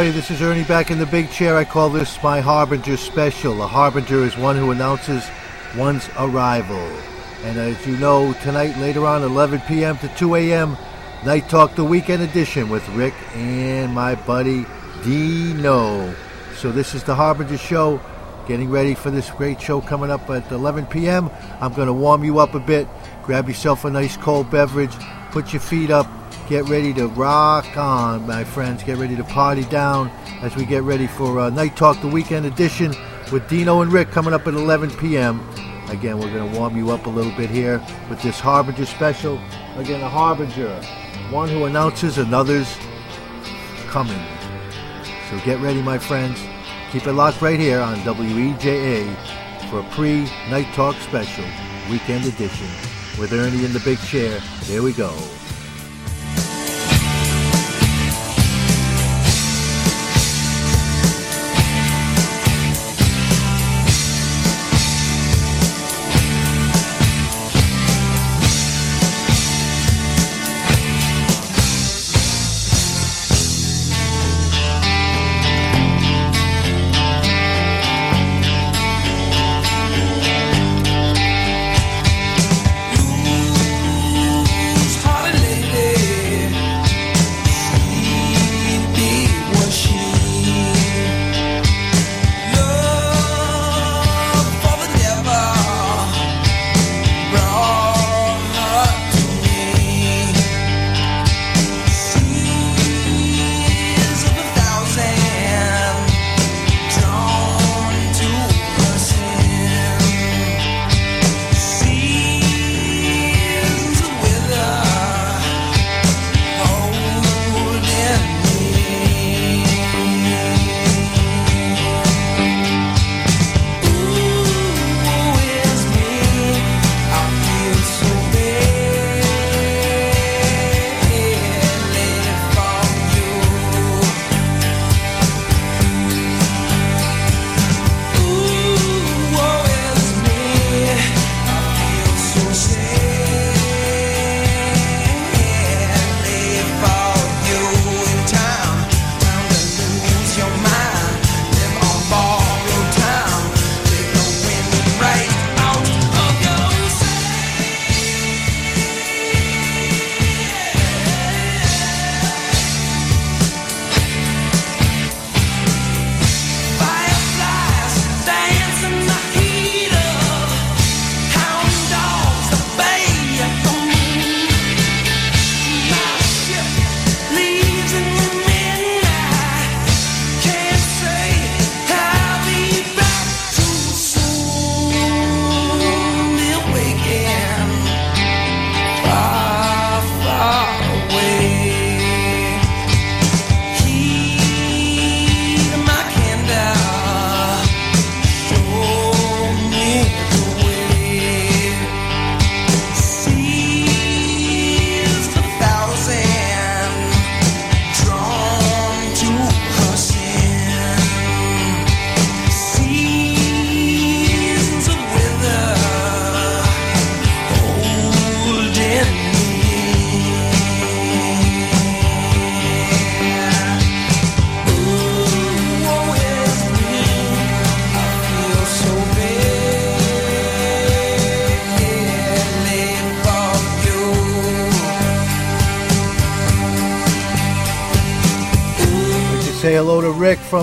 everybody, this is Ernie back in the big chair. I call this my Harbinger special. A Harbinger is one who announces one's arrival. And as you know, tonight, later on, 11 p.m. to 2 a.m., Night Talk, the weekend edition with Rick and my buddy Dino. So this is the Harbinger show. Getting ready for this great show coming up at 11 p.m. I'm going to warm you up a bit. Grab yourself a nice cold beverage. Put your feet up. Get ready to rock on, my friends. Get ready to party down as we get ready for uh, Night Talk, the weekend edition with Dino and Rick coming up at 11 p.m. Again, we're going to warm you up a little bit here with this Harbinger special. Again, a Harbinger, one who announces another's coming. So get ready, my friends. Keep it locked right here on WEJA for a pre Night Talk special, weekend edition, with Ernie in the big chair. Here we go.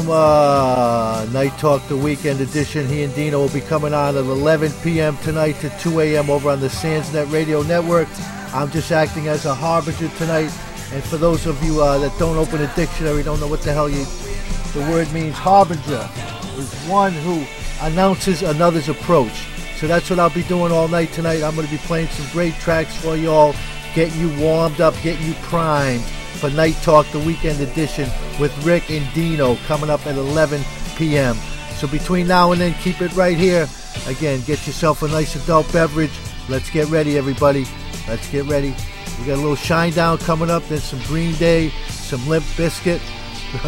From uh, Night Talk, the weekend edition. He and Dino will be coming on at 11 p.m. tonight to 2 a.m. over on the Sandsnet Radio Network. I'm just acting as a harbinger tonight. And for those of you uh, that don't open a dictionary, don't know what the hell you, the word means, harbinger is one who announces another's approach. So that's what I'll be doing all night tonight. I'm going to be playing some great tracks for y'all, getting you warmed up, getting you primed for Night Talk, the weekend edition with Rick and Dino coming up at 11 p.m. So between now and then, keep it right here. Again, get yourself a nice adult beverage. Let's get ready, everybody. Let's get ready. We got a little Shinedown coming up, then some Green Day, some Limp Bizkit.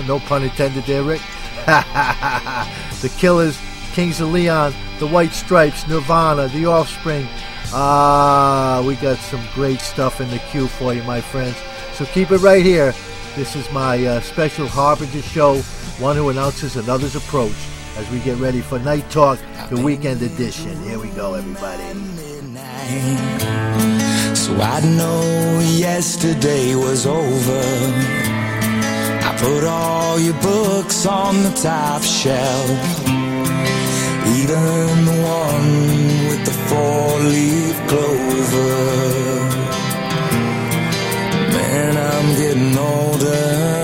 no pun intended there, Rick. the Killers, Kings of Leon, The White Stripes, Nirvana, The Offspring. Ah, we got some great stuff in the queue for you, my friends. So keep it right here. This is my uh, special Harbinger show, one who announces another's approach as we get ready for Night Talk, the weekend edition. Here we go, everybody. So I know yesterday was over. I put all your books on the top shelf. Even the one with the four leaf clover. Getting older.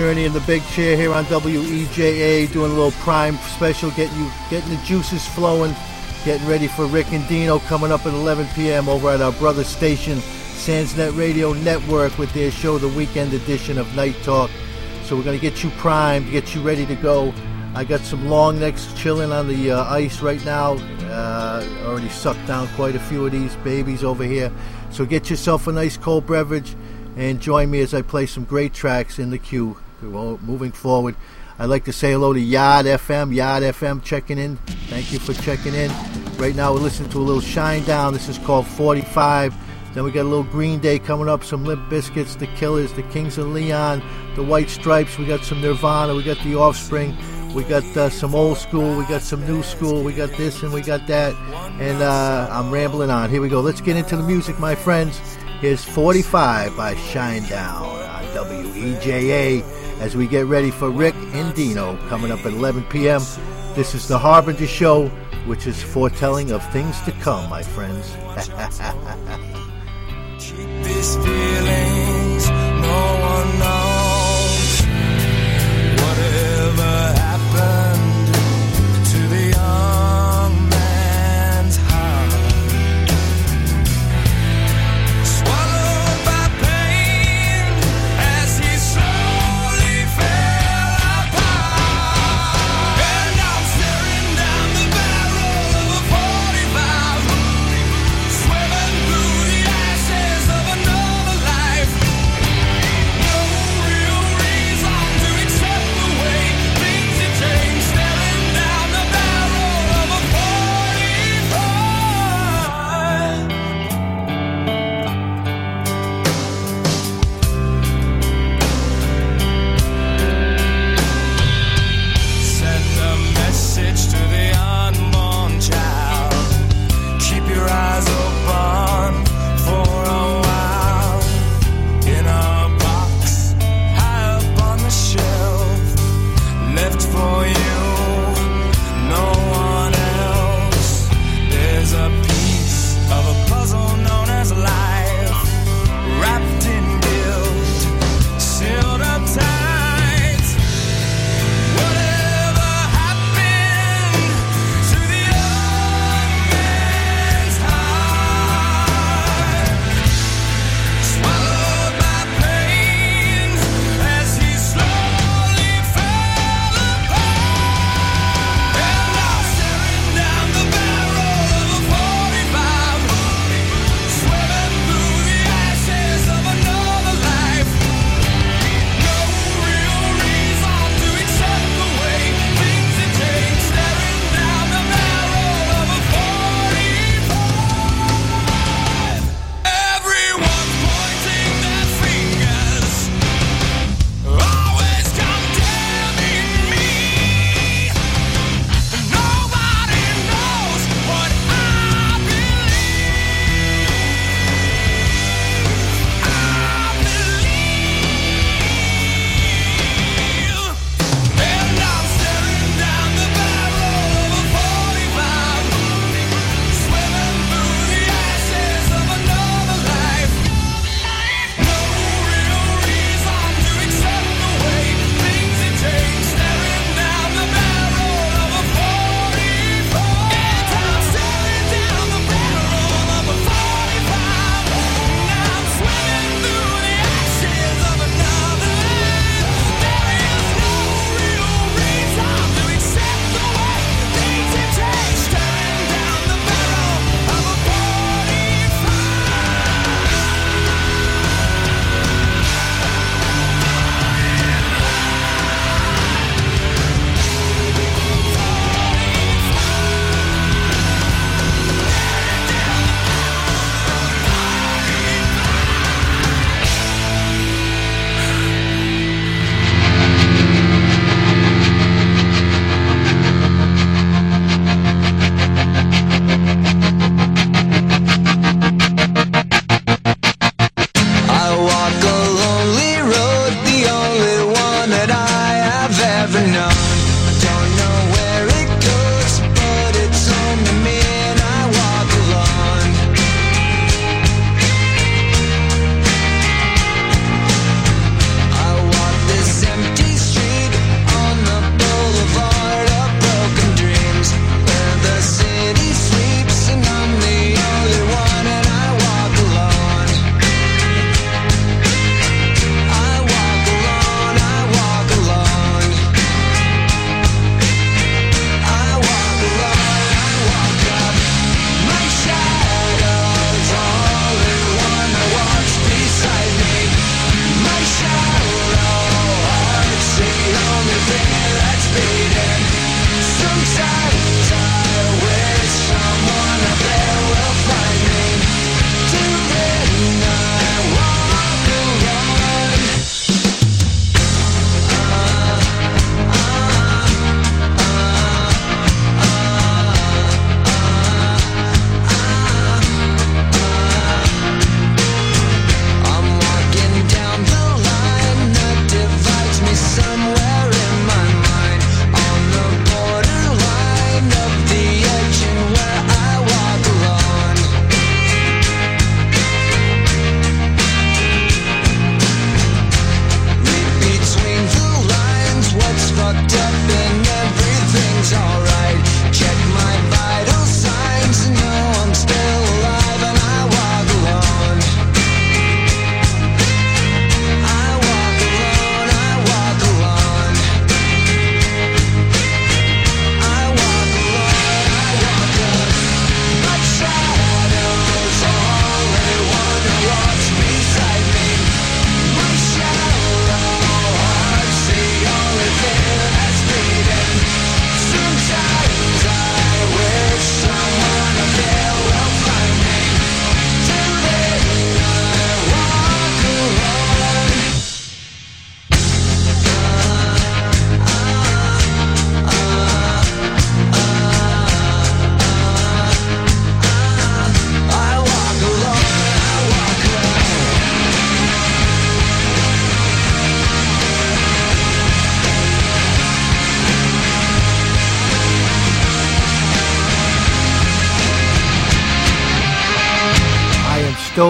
Ernie in the big chair here on WEJA, doing a little prime special, getting you getting the juices flowing, getting ready for Rick and Dino coming up at 11 p.m. over at our brother station, Sandsnet Radio Network, with their show, the weekend edition of Night Talk. So we're gonna get you primed, get you ready to go. I got some long necks chilling on the uh, ice right now. Uh, already sucked down quite a few of these babies over here. So get yourself a nice cold beverage and join me as I play some great tracks in the queue. Moving forward, I'd like to say hello to Yard FM. Yard FM checking in. Thank you for checking in. Right now, we're listening to a little Shinedown. This is called 45. Then we got a little Green Day coming up, some Limp Bizkits, The Killers, The Kings of Leon, The White Stripes. We got some Nirvana. We got The Offspring. We got uh, some old school. We got some new school. We got this and we got that. And uh, I'm rambling on. Here we go. Let's get into the music, my friends. Here's 45 by Shinedown on WEJA as we get ready for Rick and Dino coming up at 11 p.m. This is the Harbinger Show, which is foretelling of things to come, my friends. These feelings, no one knows.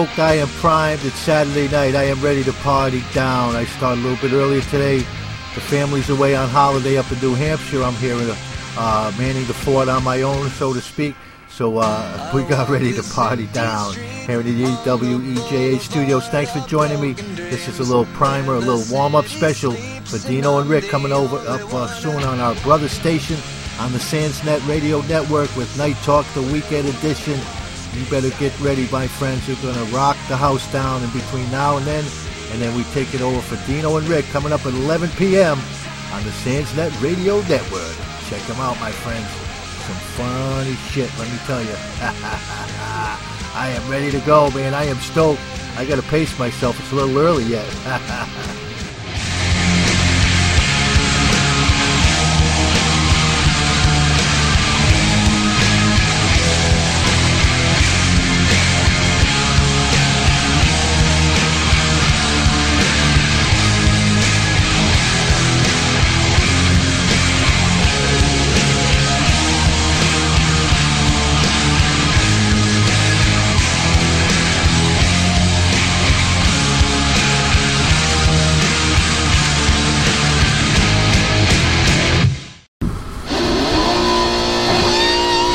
Stoked. I am primed. It's Saturday night. I am ready to party down. I started a little bit earlier today. The family's away on holiday up in New Hampshire. I'm here uh, manning the fort on my own, so to speak. So uh, we got ready to party down here in the WEJA studios. Thanks for joining me. This is a little primer, a little warm-up special for Dino and Rick coming over up uh, soon on our brother station on the Sandsnet Radio Network with Night Talk, the weekend edition. You better get ready, my friends. We're going to rock the house down in between now and then. And then we take it over for Dino and Rick coming up at 11 p.m. on the Sandsnet Radio Network. Check them out, my friends. Some funny shit, let me tell you. I am ready to go, man. I am stoked. I got to pace myself. It's a little early yet.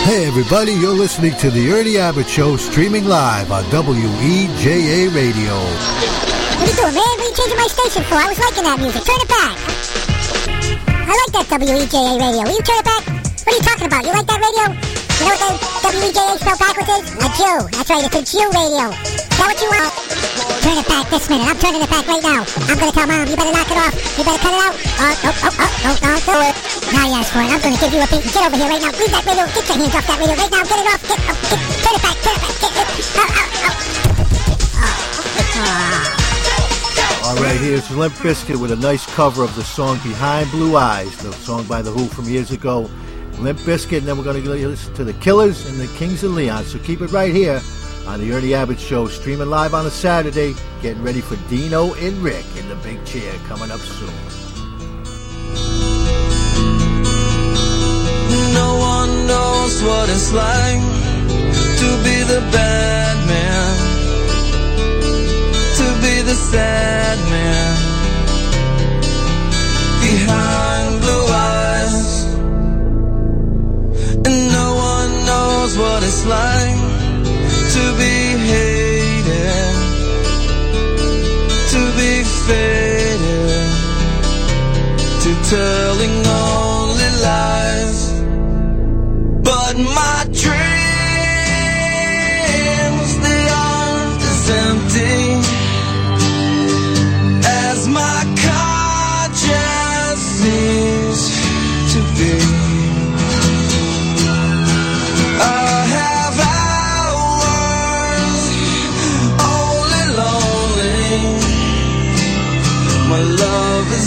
Hey everybody, you're listening to the Ernie Abbott Show streaming live on WEJA Radio. What are you doing, man? What are you changing my station for? I was liking that music. Turn it back. I like that WEJA radio. Will you turn it back? What are you talking about? You like that radio? You know what the WEJA spelled backwards is? A Jew. That's right, it's a Jew radio. Is that what you want? Turn it back this minute. I'm turning it back right now. I'm gonna tell mom, you better knock it off. You better cut it out. Oh, oh, oh, oh, oh, don't do it. Now you asked for it. I'm gonna give you a beat. Get over here right now. Leave that radio. Get your hands off that radio right now. Get it off. Get, oh, get, turn it back. Turn it back. Get it. Oh, oh, oh. All right, here's Limp Bizkit with a nice cover of the song Behind Blue Eyes, the song by The Who from years ago. Limp Bizkit, and then we're going to listen to The Killers and The Kings of Leon. So keep it right here on the Ernie Abbott Show, streaming live on a Saturday. Getting ready for Dino and Rick in the big chair coming up soon. No one knows what it's like to be the bad man, to be the sad man behind blue eyes. And no one knows what it's like to be hated, to be faded, to telling only lies. But my dreams,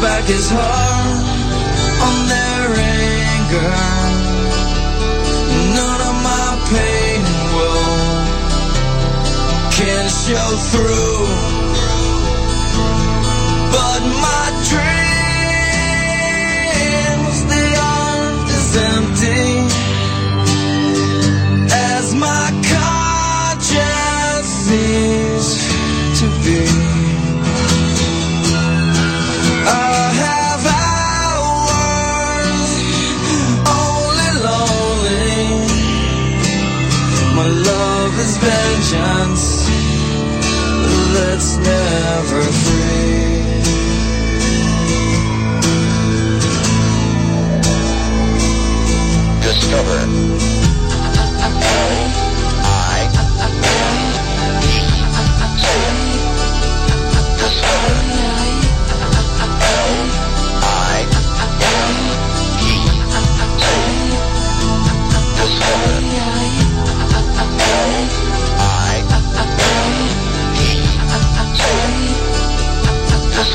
Back his heart on their anger. None of my pain will can show through. But my never free. Discover. L I N E. Discover.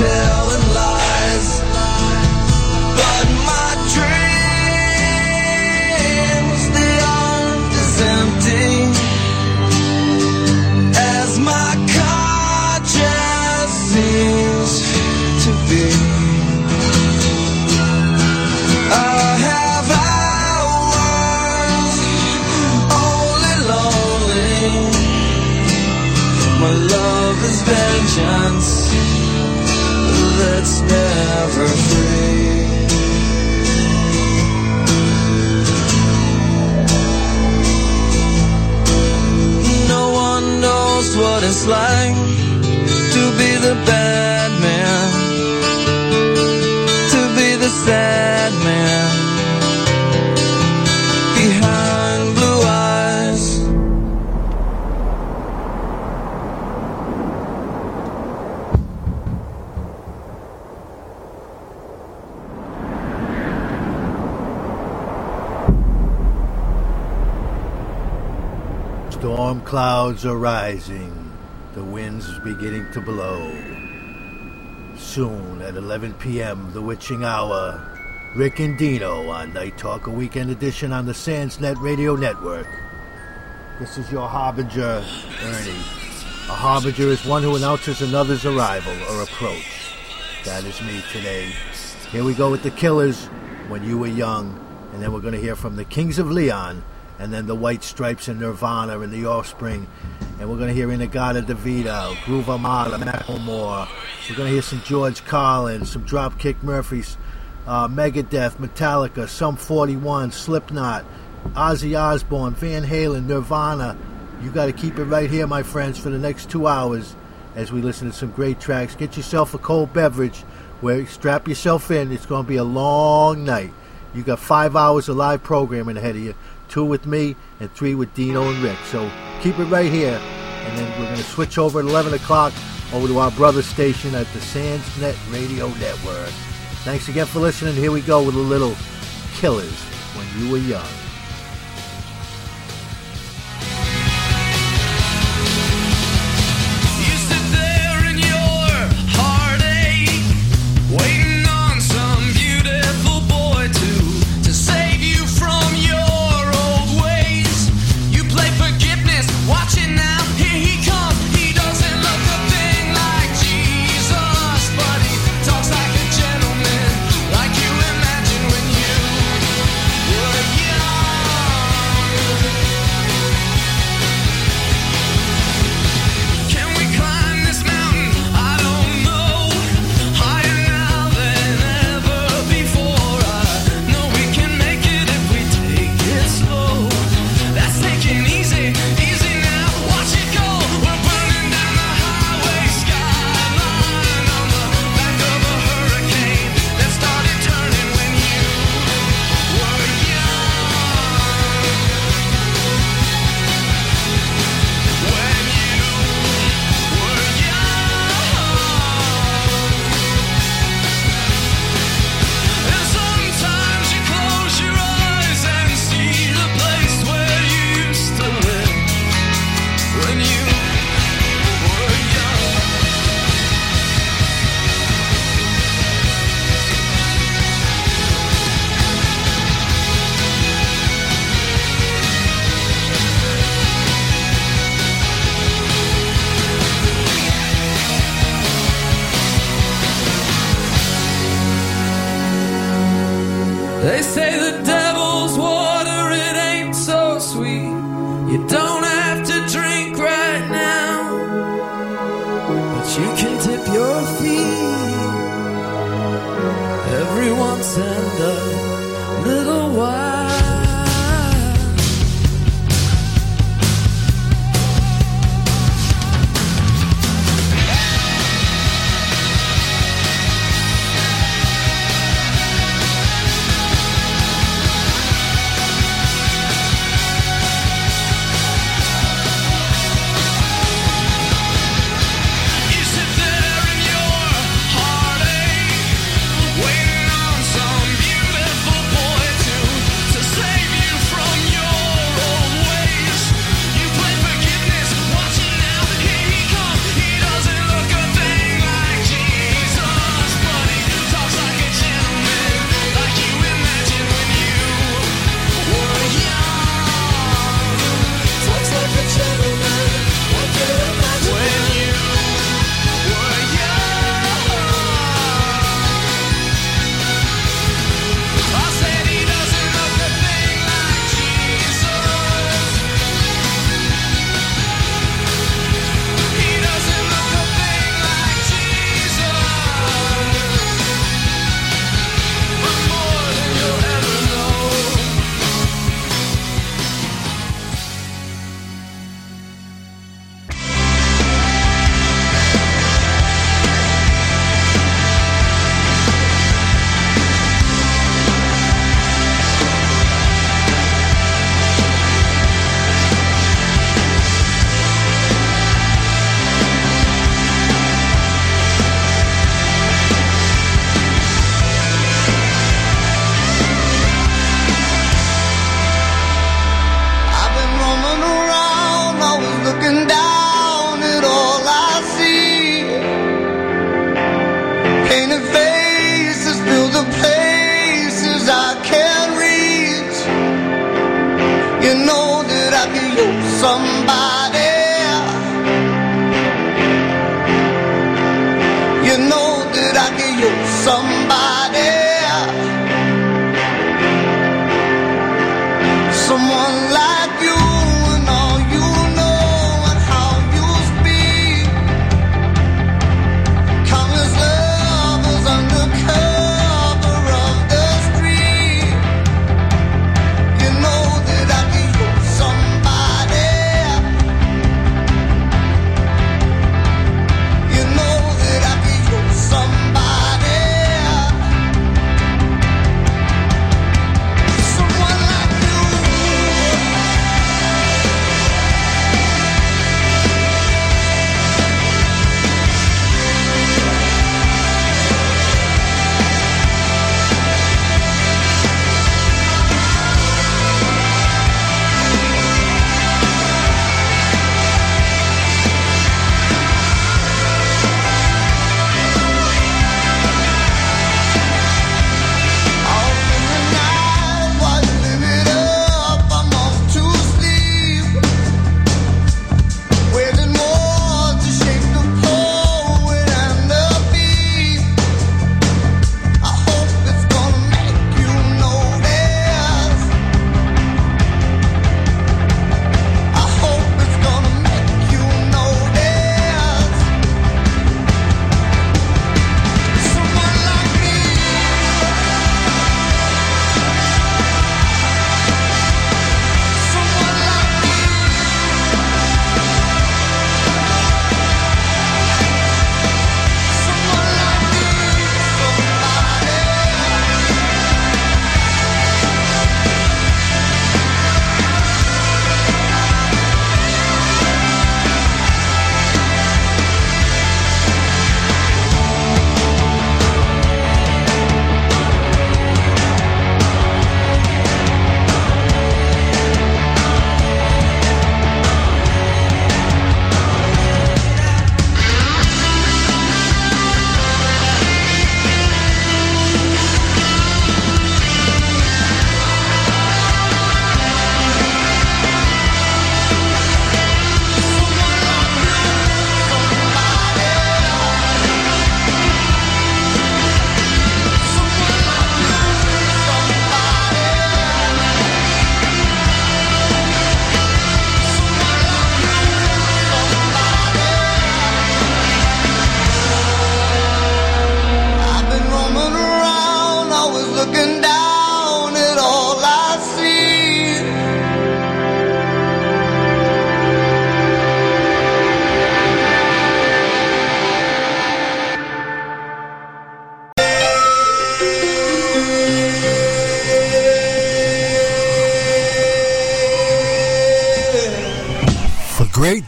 not are rising. The winds beginning to blow. Soon at 11 p.m., the witching hour. Rick and Dino on Night Talk, a weekend edition on the Sandsnet Radio Network. This is your harbinger, Ernie. A harbinger is one who announces another's arrival or approach. That is me today. Here we go with the Killers, When You Were Young, and then we're going to hear from the Kings of Leon, and then the White Stripes and Nirvana and the Offspring, and we're going to hear In-A-Gadda-Da-Vida, Groove Armada, Macklemore. We're going to hear some George Collins, some Dropkick Murphys, uh, Megadeth, Metallica, Sum 41, Slipknot, Ozzy Osbourne, Van Halen, Nirvana. You got to keep it right here, my friends, for the next two hours as we listen to some great tracks. Get yourself a cold beverage, where strap yourself in. It's going to be a long night. You got five hours of live programming ahead of you, two with me and three with Dino and Rick. So keep it right here, and then we're going to switch over at 11 o'clock over to our brother station at the Sandsnet Radio Network. Thanks again for listening. Here we go with a little Killers when you were young.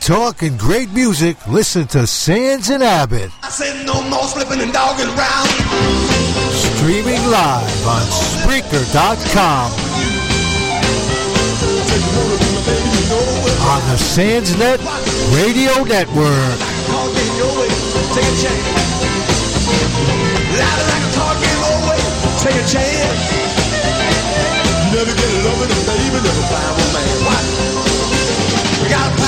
Talk and great music, listen to Sands and Abbott. I said no more slipping and dogging around. Streaming live on Spreaker.com. On the Sandsnet Radio Network. Talking your way, take a chance. Louder like a talking always, take a chance. Never get loving and baby, never find a man. What? We got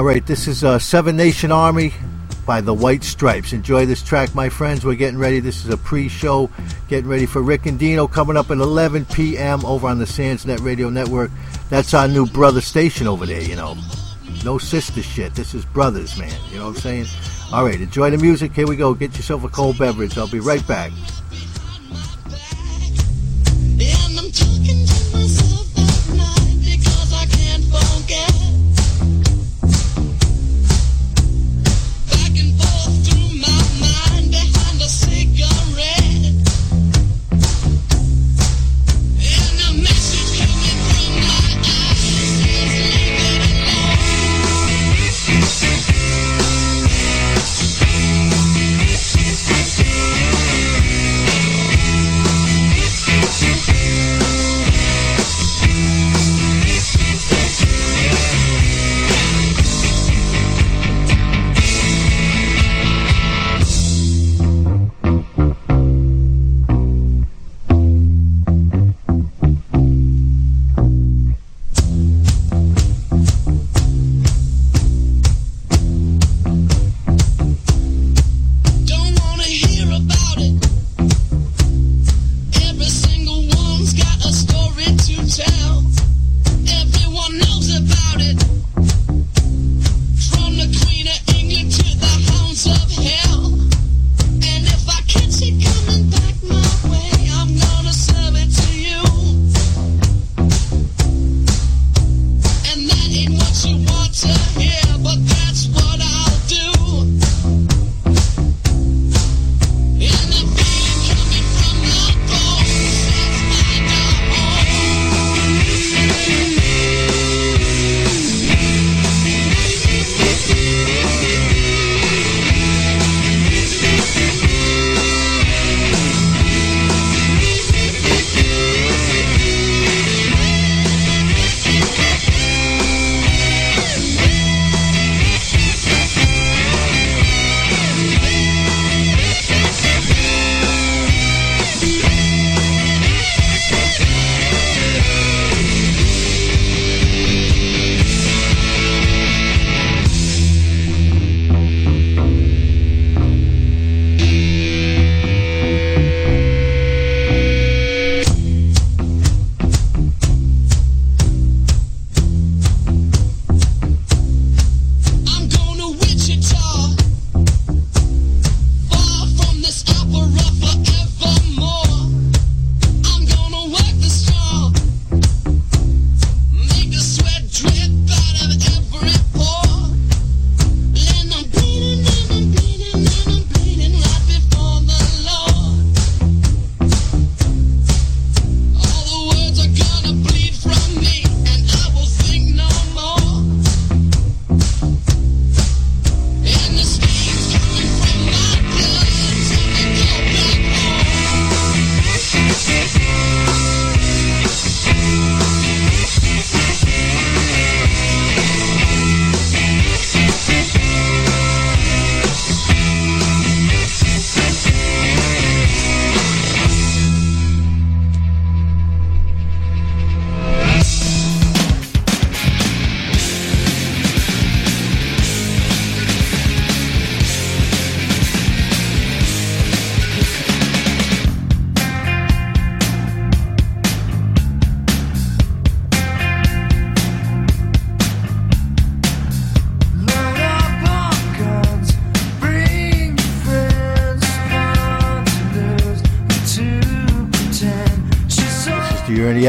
All right, this is uh, Seven Nation Army by the White Stripes. Enjoy this track, my friends. We're getting ready. This is a pre-show, getting ready for Rick and Dino coming up at 11 p.m. over on the Sandsnet Radio Network. That's our new brother station over there. You know, no sister shit. This is brothers, man. You know what I'm saying? All right, enjoy the music. Here we go. Get yourself a cold beverage. I'll be right back.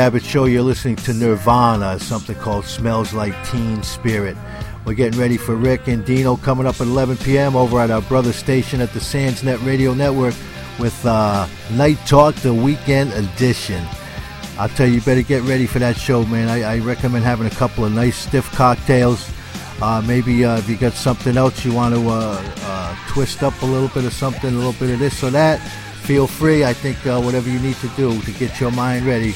Abbott Show. You're listening to Nirvana, something called Smells Like Teen Spirit. We're getting ready for Rick and Dino coming up at 11 p.m. over at our brother station at the Sands Net Radio Network with uh, Night Talk, the weekend edition. I'll tell you, you better get ready for that show, man. I, I recommend having a couple of nice stiff cocktails. Uh, maybe uh, if you got something else you want to uh, uh, twist up a little bit of something, a little bit of this or that, feel free. I think uh, whatever you need to do to get your mind ready,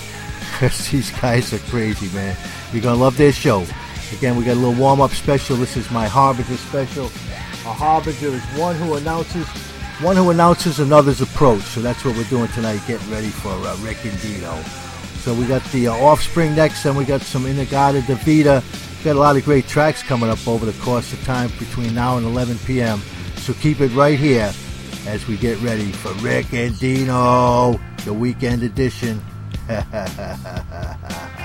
because these guys are crazy, man. You're to love their show. Again, we got a little warm up special. This is my Harbinger special. A Harbinger is one who announces one who announces another's approach. So that's what we're doing tonight, getting ready for uh, Rick and Dino. So we got the uh, Offspring next, and we got some In-A-Gadda-Da-Vida. Got a lot of great tracks coming up over the course of time between now and 11 p.m. So keep it right here as we get ready for Rick and Dino, the weekend edition. ハハハハハ。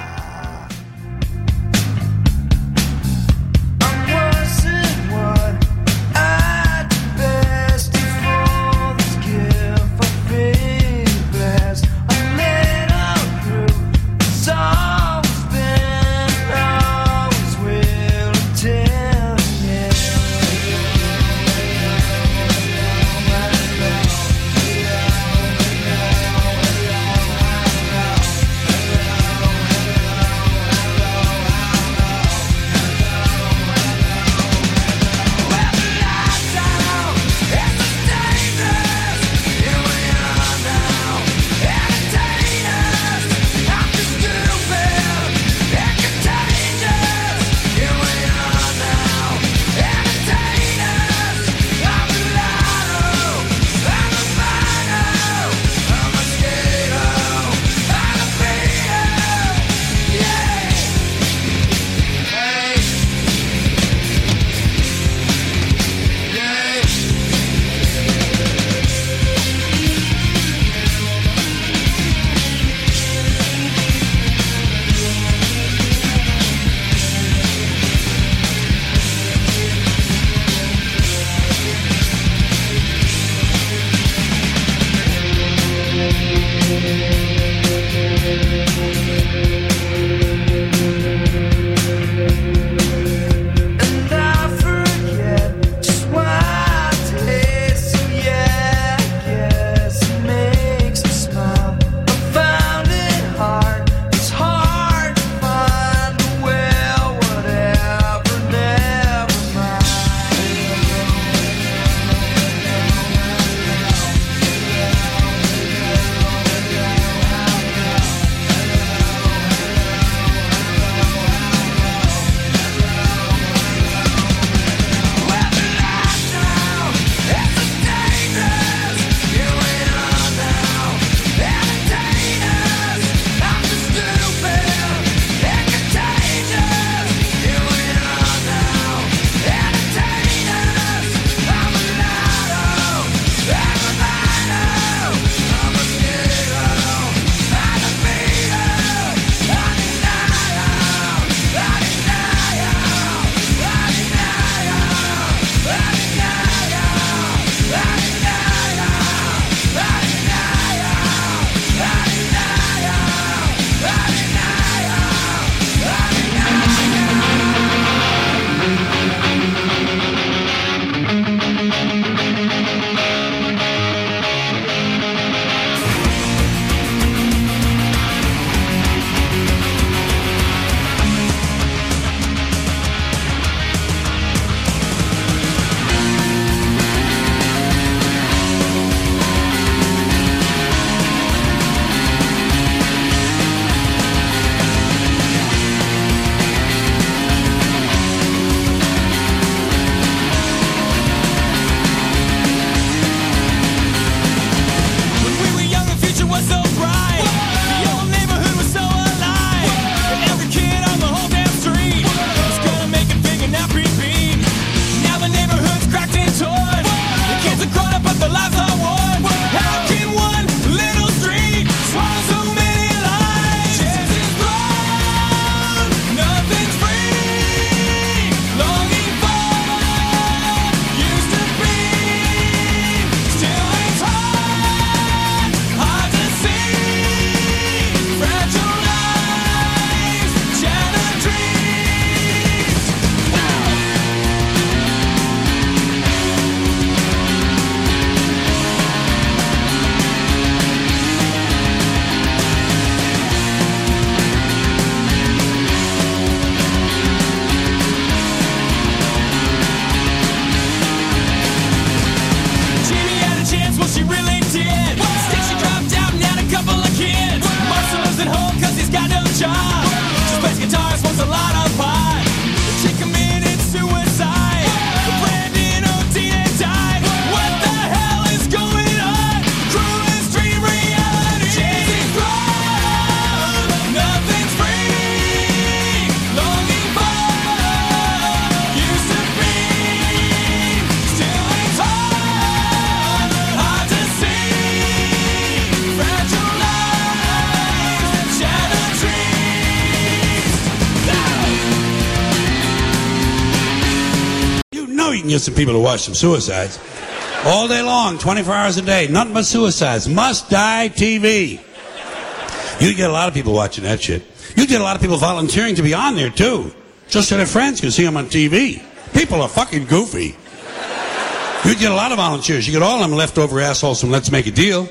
People to watch some suicides. All day long, 24 hours a day, nothing but suicides. Must die TV. You get a lot of people watching that shit. You get a lot of people volunteering to be on there too, just so their friends can see them on TV. People are fucking goofy. You get a lot of volunteers. You get all them leftover assholes from Let's Make a Deal.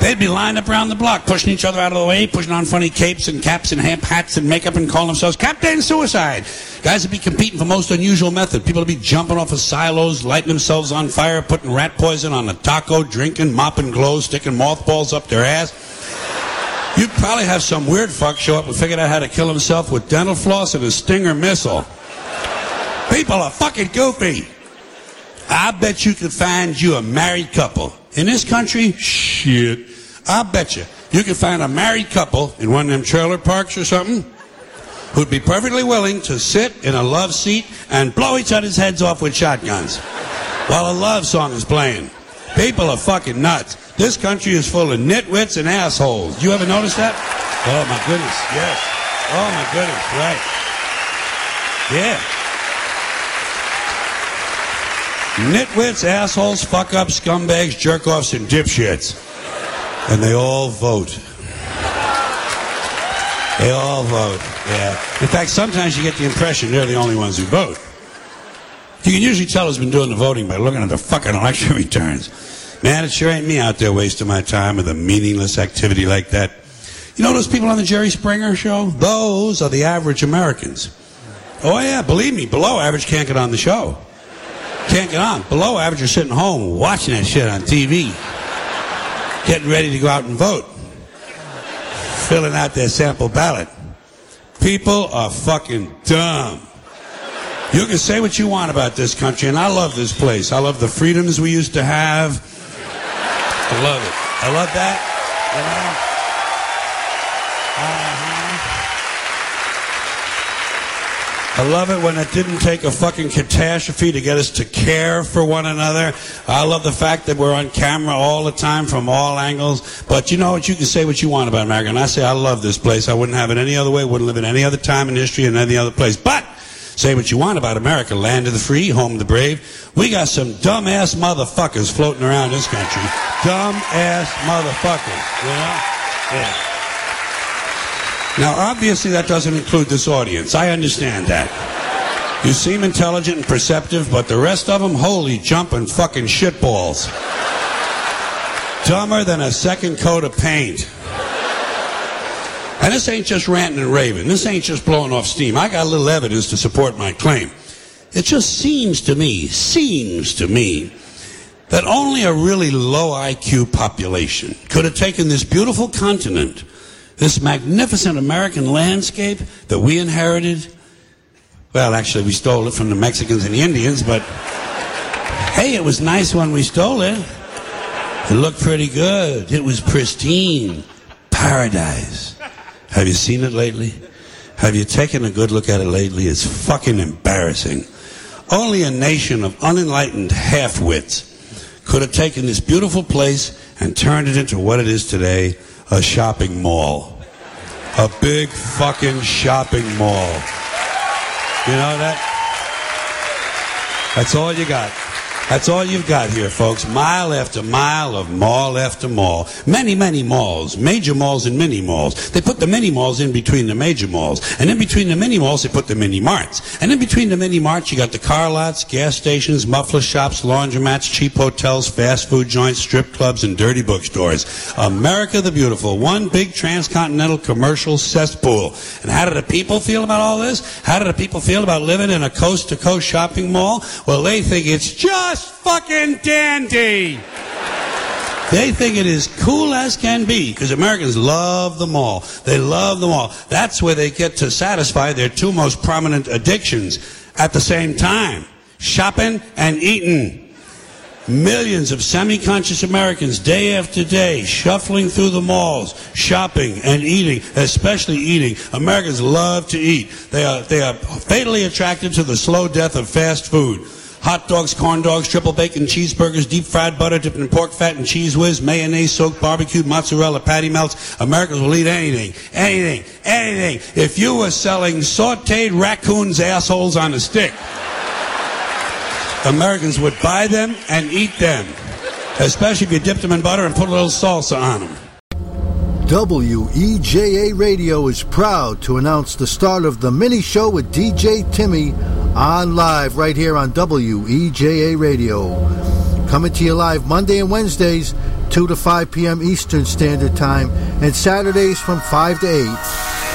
They'd be lined up around the block, pushing each other out of the way, pushing on funny capes and caps and hats and makeup and calling themselves Captain Suicide. Guys would be competing for most unusual method. People would be jumping off of silos, lighting themselves on fire, putting rat poison on a taco, drinking, Mop & Glo, sticking mothballs up their ass. You'd probably have some weird fuck show up and figure out how to kill himself with dental floss and a Stinger missile. People are fucking goofy. I bet you could find you a married couple. In this country, shit. I bet you. You could find a married couple in one of them trailer parks or something who'd be perfectly willing to sit in a love seat and blow each other's heads off with shotguns while a love song is playing. People are fucking nuts. This country is full of nitwits and assholes. You ever notice that? Oh my goodness, yes. Oh my goodness, right. Yeah. Nitwits, assholes, fuck ups, scumbags, jerk offs, and dipshits. And they all vote. They all vote, yeah. In fact, sometimes you get the impression they're the only ones who vote. You can usually tell who's been doing the voting by looking at the fucking election returns. Man, it sure ain't me out there wasting my time with a meaningless activity like that. You know those people on the Jerry Springer show? Those are the average Americans. Oh, yeah, believe me, below average can't get on the show. Can't get on. Below average are sitting home watching that shit on TV. Getting ready to go out and vote. Filling out their sample ballot. People are fucking dumb. You can say what you want about this country, and I love this place. I love the freedoms we used to have. I love it. I love that. You know? I love it when it didn't take a fucking catastrophe to get us to care for one another. I love the fact that we're on camera all the time from all angles. But you know what? You can say what you want about America. And I say I love this place. I wouldn't have it any other way. Wouldn't live in any other time in history in any other place. But say what you want about America. Land of the free, home of the brave. We got some dumbass motherfuckers floating around this country. Dumbass motherfuckers. You know? Yeah. Now, obviously, that doesn't include this audience. I understand that. You seem intelligent and perceptive, but the rest of them, holy jumping fucking shitballs. Dumber than a second coat of paint. And this ain't just ranting and raving. This ain't just blowing off steam. I got a little evidence to support my claim. It just seems to me, seems to me, that only a really low IQ population could have taken this beautiful continent this magnificent American landscape that we inherited. Well, actually, we stole it from the Mexicans and the Indians, but hey, it was nice when we stole it. It looked pretty good. It was pristine. Paradise. Have you seen it lately? Have you taken a good look at it lately? It's fucking embarrassing. Only a nation of unenlightened half-wits could have taken this beautiful place and turned it into what it is today a shopping mall. A big fucking shopping mall. You know that? That's all you got. That's all you've got here, folks. Mile after mile of mall after mall. Many, many malls. Major malls and mini malls. They put the mini malls in between the major malls. And in between the mini malls, they put the mini marts. And in between the mini marts, you got the car lots, gas stations, muffler shops, laundromats, cheap hotels, fast food joints, strip clubs, and dirty bookstores. America the Beautiful. One big transcontinental commercial cesspool. And how do the people feel about all this? How do the people feel about living in a coast to coast shopping mall? Well, they think it's just fucking dandy. They think it is cool as can be because Americans love the mall. They love the mall. That's where they get to satisfy their two most prominent addictions at the same time shopping and eating. Millions of semi-conscious Americans day after day shuffling through the malls, shopping and eating, especially eating. Americans love to eat. They are, they are fatally attracted to the slow death of fast food. Hot dogs, corn dogs, triple bacon cheeseburgers, deep fried butter dipped in pork fat and Cheez Whiz, mayonnaise soaked barbecued mozzarella patty melts. Americans will eat anything, anything, anything. If you were selling sauteed raccoons assholes on a stick, Americans would buy them and eat them, especially if you dipped them in butter and put a little salsa on them. WEJA Radio is proud to announce the start of the mini show with DJ Timmy on live right here on WEJA Radio. Coming to you live Monday and Wednesdays, 2 to 5 p.m. Eastern Standard Time, and Saturdays from 5 to 8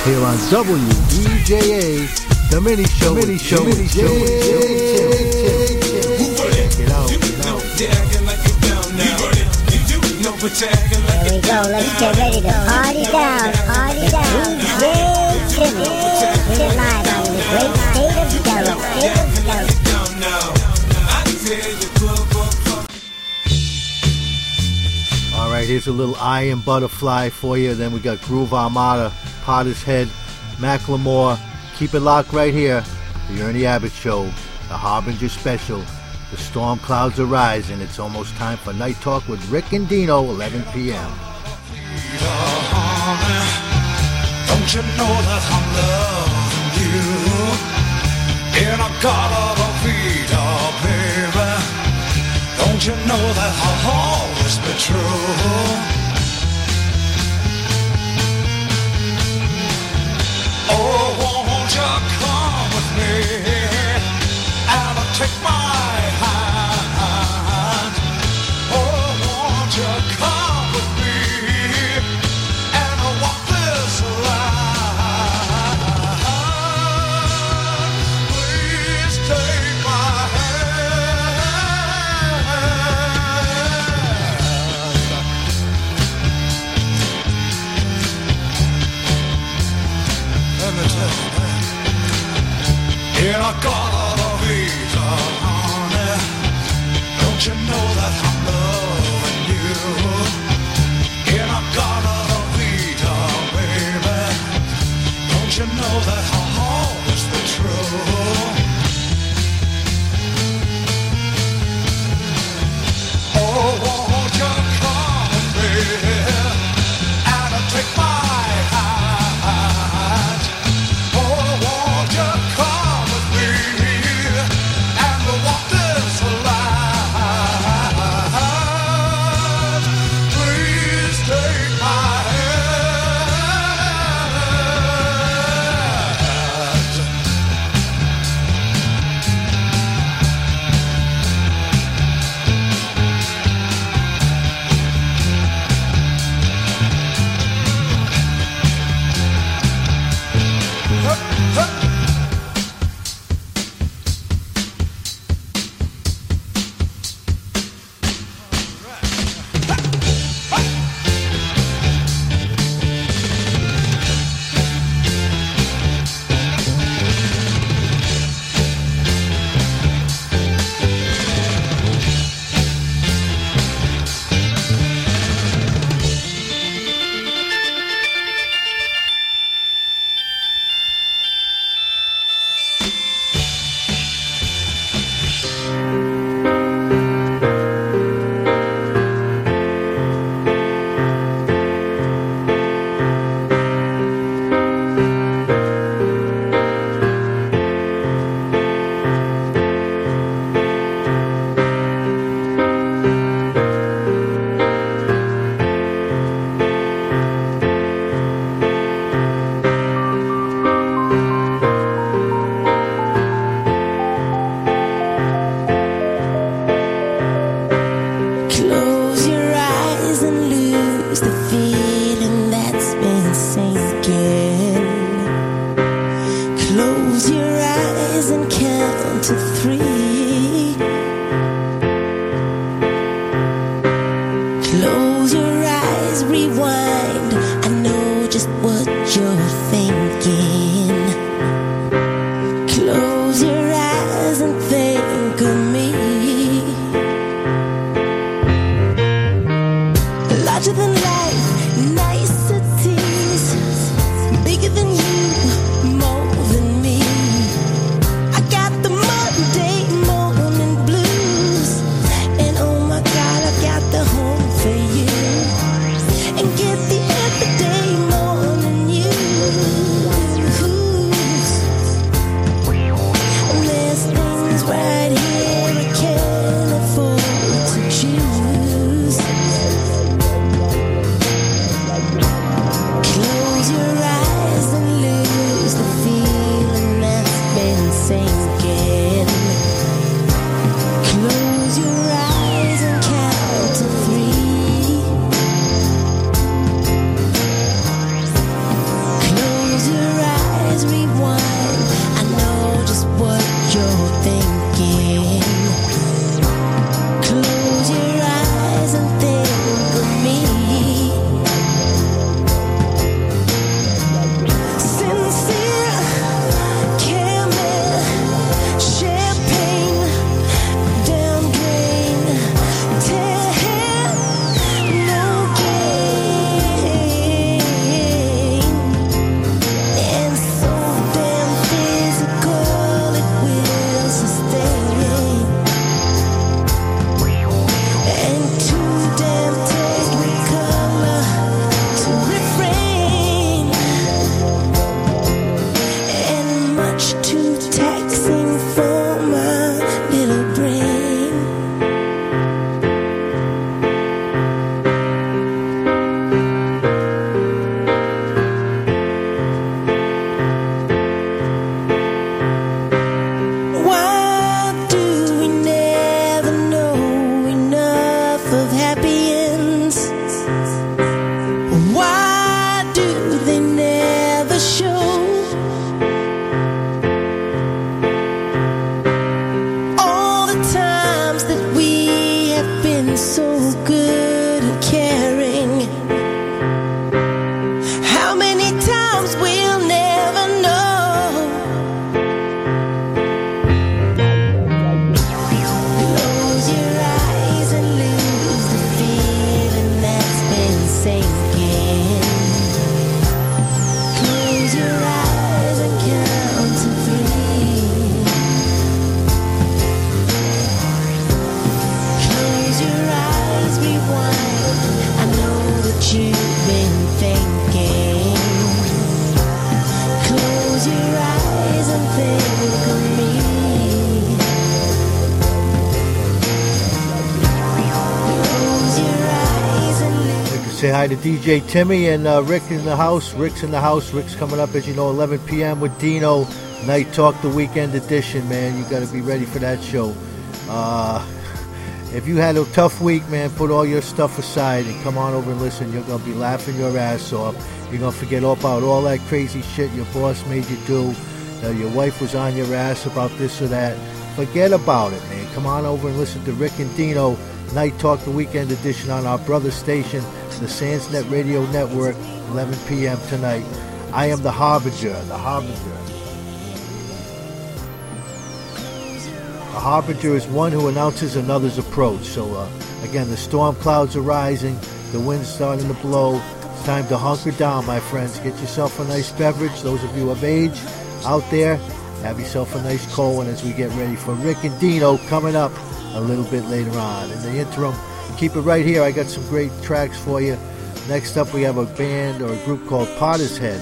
here on WEJA, the mini show. Mini show. Mini show. Check. There we go. Let's get ready to party down, party down. DJ Timmy. Here live on the great right, here's a little Iron Butterfly for you. Then we got Groove Armada, Portishead, Macklemore. Keep it locked right here. The Ernie Abbott Show, the Harbinger Special. The storm clouds are rising. It's almost time for Night Talk with Rick and Dino, 11 p.m. Don't you know that I'm loving you in a color of vida, baby? Don't you know that I'll true? Oh, to DJ Timmy and uh, Rick in the house. Rick's in the house. Rick's coming up, as you know, 11 p.m. with Dino. Night Talk, the weekend edition, man. You got to be ready for that show. Uh, if you had a tough week, man, put all your stuff aside and come on over and listen. You're going to be laughing your ass off. You're going to forget all about all that crazy shit your boss made you do. That your wife was on your ass about this or that. Forget about it, man. Come on over and listen to Rick and Dino, Night Talk, the weekend edition on our brother station, the Sansnet Radio Network, 11 p.m. tonight. I am the Harbinger, the Harbinger. A harbinger is one who announces another's approach. So, uh, again, the storm clouds are rising, the wind's starting to blow. It's time to hunker down, my friends. Get yourself a nice beverage. Those of you of age out there, have yourself a nice cold one as we get ready for Rick and Dino coming up a little bit later on. In the interim, keep it right here. I got some great tracks for you. Next up, we have a band or a group called Portishead,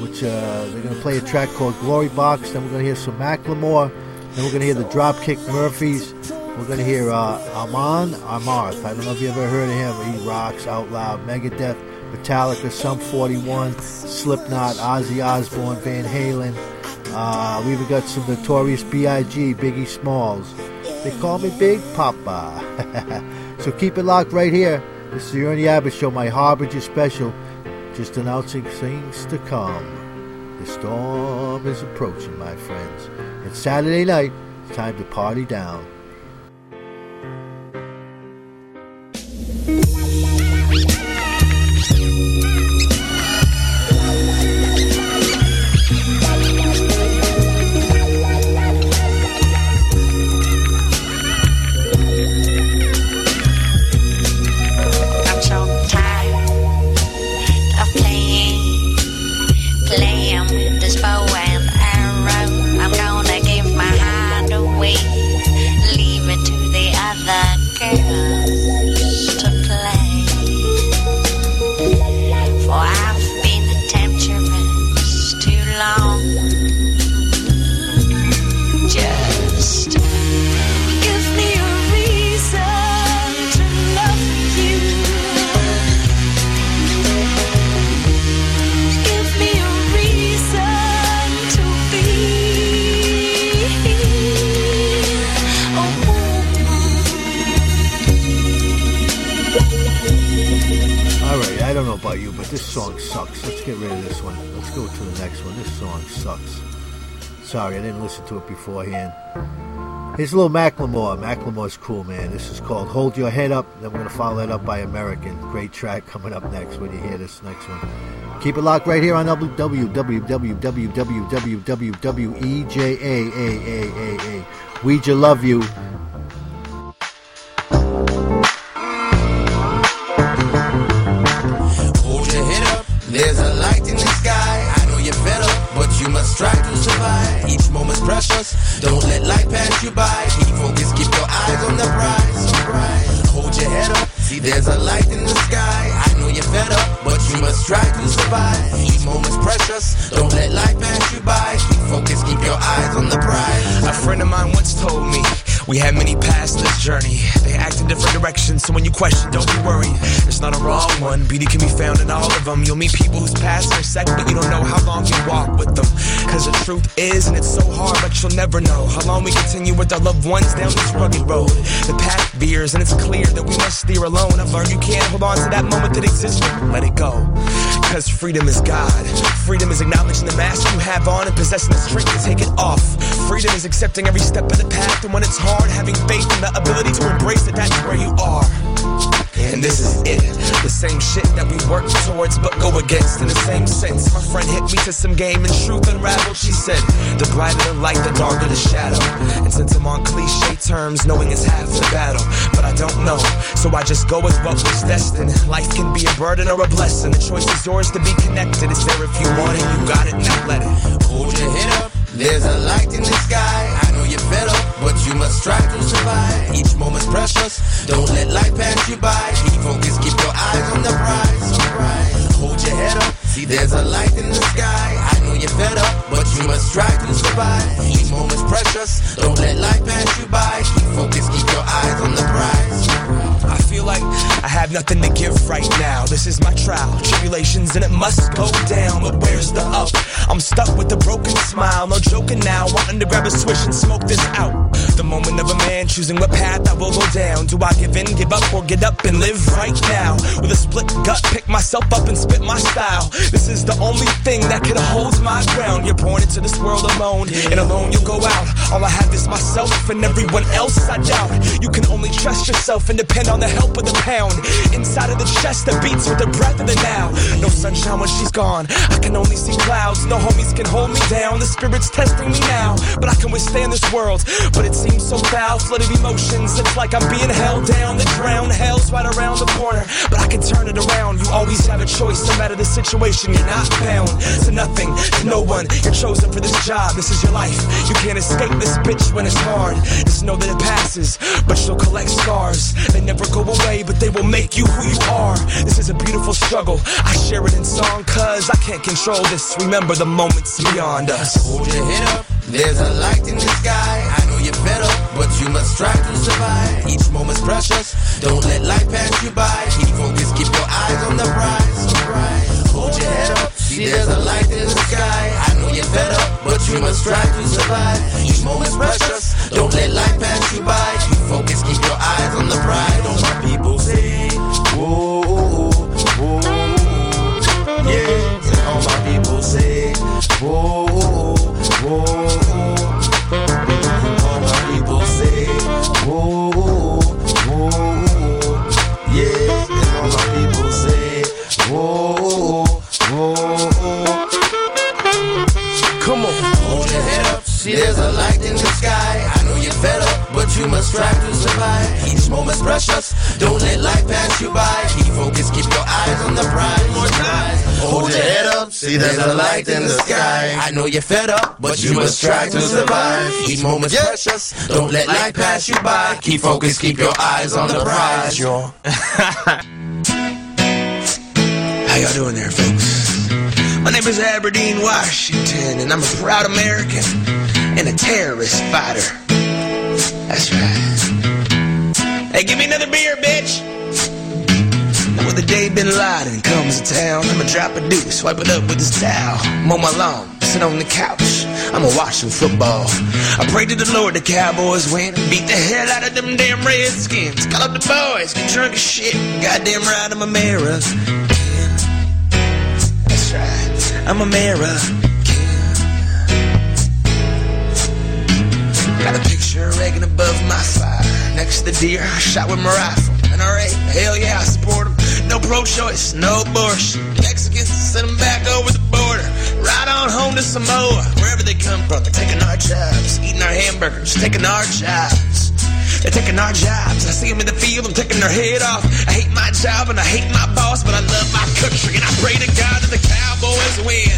which uh, they're going to play a track called Glory Box. Then we're going to hear some Macklemore. Then we're going to hear the Dropkick Murphys. We're going to hear uh, Amon Amarth. I don't know if you ever heard of him. He rocks out loud. Megadeth, Metallica, Sum 41, Slipknot, Ozzy Osbourne, Van Halen. Uh, we even got some Notorious B.I.G., Biggie Smalls. They call me Big Papa. so keep it locked right here. This is the Ernie Abbott Show, my Harbinger special. Just announcing things to come. The storm is approaching, my friends. It's Saturday night. It's time to party down. This song sucks. Let's get rid of this one. Let's go to the next one. This song sucks. Sorry, I didn't listen to it beforehand. Here's a little Macklemore. Macklemore's cool, man. This is called Hold Your Head Up. Then we're going to follow that up by American. Great track coming up next when you hear this next one. Keep it locked right here on www.www.wejaaa. We just love you. Each moment's precious, don't let life pass you by. Keep focus, keep your eyes on the prize. Hold your head up, see there's a light in the sky. I know you're fed up, but you must try to survive. Each moment's precious, don't let life pass you by. Keep focus, keep your eyes on the prize. A friend of mine once told me we had many paths this journey. They act in different directions, so when you question, don't be worried. It's not a wrong one. Beauty can be found in all of them. You'll meet people whose paths set, but you don't know how long you walk with them. Cause the truth is, and it's so hard, but you'll never know how long we continue with our loved ones down this rugged road. The path veers, and it's clear that we must steer alone. I've learned you can't hold on to that moment that exists, let it go. Cause freedom is God. Freedom is acknowledging the mask you have on and possessing the strength to take it off. Freedom is accepting every step of the path, and when it's hard, having faith in the ability to embrace it, that's where you are. And this is it. The same shit that we work towards but go against in the same sense. My friend hit me to some game and truth unraveled. She said, The brighter the light, the darker the shadow. And since I'm on cliche terms, knowing is half the battle. But I don't know, so I just go with what was destined. Life can be a burden or a blessing. The choice is yours to be connected. It's there if you want it, you got it, now let it. Hold your head up, there's a light in the sky. I know you're fed up, but you must try to survive. Each moment's precious, don't let life pass you by. Keep focus, keep your eyes on the prize. Hold your head up, see there's a light in the sky. I know you're fed up, but you must try to survive. Each moment's precious, don't let life pass you by. Keep focus, keep your eyes on the prize. Feel like I have nothing to give right now. This is my trial, tribulations, and it must go down. But where's the up? I'm stuck with a broken smile, no joking now. Wanting to grab a switch and smoke this out. The moment of a man choosing what path I will go down. Do I give in, give up, or get up and live right now? With a split gut, pick myself up and spit my style. This is the only thing that can hold my ground. You're born into this world alone, and alone you'll go out. All I have is myself and everyone else I doubt. You can only trust yourself and depend on the help of the pound. Inside of the chest that beats with the breath of the now. No sunshine when she's gone. I can only see clouds. No homies can hold me down. The spirit's testing me now, but I can withstand this world. But it seems so foul, flood of emotions. It's like I'm being held down. The drown hell's right around the corner, but I can turn it around. You always have a choice, no matter the situation. You're not bound to nothing, to no one. You're chosen for this job. This is your life. You can't escape this bitch when it's hard. Just know that it passes, but you'll collect scars. They never go away, but they will make you who you are. This is a beautiful struggle. I share it in song, cause I can't control this. Remember the moments beyond us. Hold your head up. There's a light in the sky. I know you're better, but you must strive to survive. Each moment's precious. Don't let life pass you by. Keep focused, keep your eyes on the prize. Hold your head up. See, there's a light in the sky. Know you're fed up, but you must try to survive. Each moment's precious. Don't let life pass you by. Keep focused, keep your eyes on the prize. All my people say, whoa, whoa, whoa. Yeah, all my people say, whoa, whoa. See, there's a light in the sky. I know you're fed up, but you must try to survive. Each moment's precious. Don't let life pass you by. Keep focused, keep your eyes on the prize. More time. Hold your head up. See, there's a light in the sky. I know you're fed up, but you must try to survive. Each moment's precious. Don't let life pass you by. Keep focused, keep your eyes on the prize. y'all. How y'all doing there, folks? My name is Aberdeen Washington, and I'm a proud American and a terrorist fighter. That's right. Hey, give me another beer, bitch. Now when the day Bin Laden comes to town, I'ma drop a deuce, wipe it up with this towel, mow my lawn, sit on the couch. I'ma watch some football. I pray to the Lord the Cowboys win, beat the hell out of them damn Redskins. Call up the boys, get drunk as shit. Goddamn right, I'm American. That's right. I'm American. Got a picture of Reagan above my fire. Next to the deer, I shot with my rifle. NRA, hell yeah, I support them. No pro-choice, no abortion. Mexicans, send them back over the border. Right on home to Samoa, wherever they come from. They're taking our jobs, eating our hamburgers, taking our jobs. They're taking our jobs. I see them in the field, I'm taking their head off. I hate my job and I hate my boss, but I love my country and I pray to God that the Cowboys win.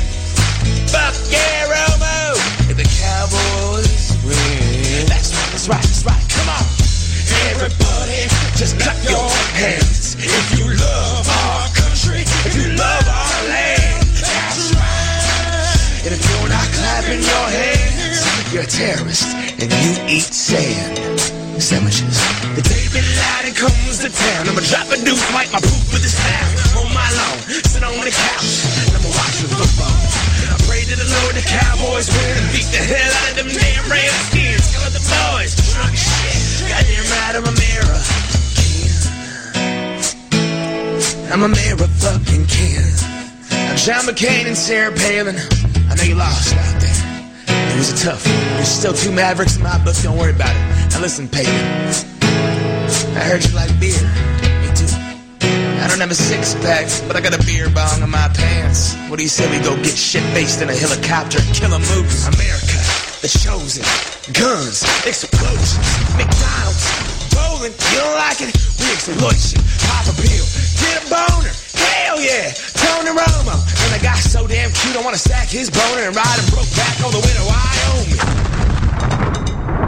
Fuck yeah, Romo! The Cowboys win. That's right, that's right, that's right. Come on. Everybody, just clap your hands. If you love our country, if you love our land. That's right. And if you're not clapping your hands, you're a terrorist and you eat sand sandwiches. The day Bin Laden comes to town, I'ma drop a deuce, wipe my poop with a towel. On my lawn, sit on the couch, and I'ma watch the football. The Lord the Cowboys win beat the hell out of them damn Redskins. Kill the boys, drunk as shit. Goddamn right, I'm a mirror. I'm a mirror fucking king. Now John McCain and Sarah Palin, I know you lost out there. It was a tough one. There's still two Mavericks in my book, don't worry about it. Now listen, Palin. I heard you like beer. I don't have a six pack, but I got a beer bong in my pants. What do you say we go get shit faced in a helicopter kill a moose? America, the chosen. Guns, explosions, McDonald's, bowling. You don't like it? We exploit you. Pop a pill, get a boner. Hell yeah, Tony Romo. And the guy so damn cute, I wanna sack his boner and ride him broke back all the way to Wyoming.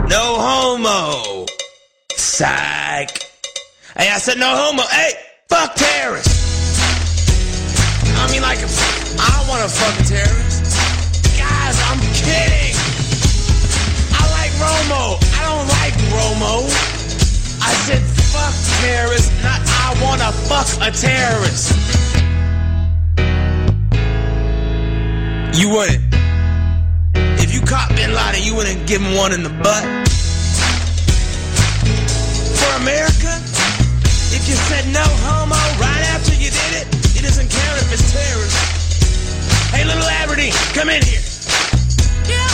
No homo. Psych. Hey, I said no homo. Hey, fuck terrorists. I mean, like, I don't want to fuck a terrorist. Guys, I'm kidding. I like Romo. I don't like Romo. I said fuck terrorists, not I wanna fuck a terrorist. You wouldn't. If you caught Bin Laden, you wouldn't give him one in the butt. For America, if you said no homo right after you did it, it doesn't count if it's terrorist. Hey, little Aberdeen, come in here. Yeah.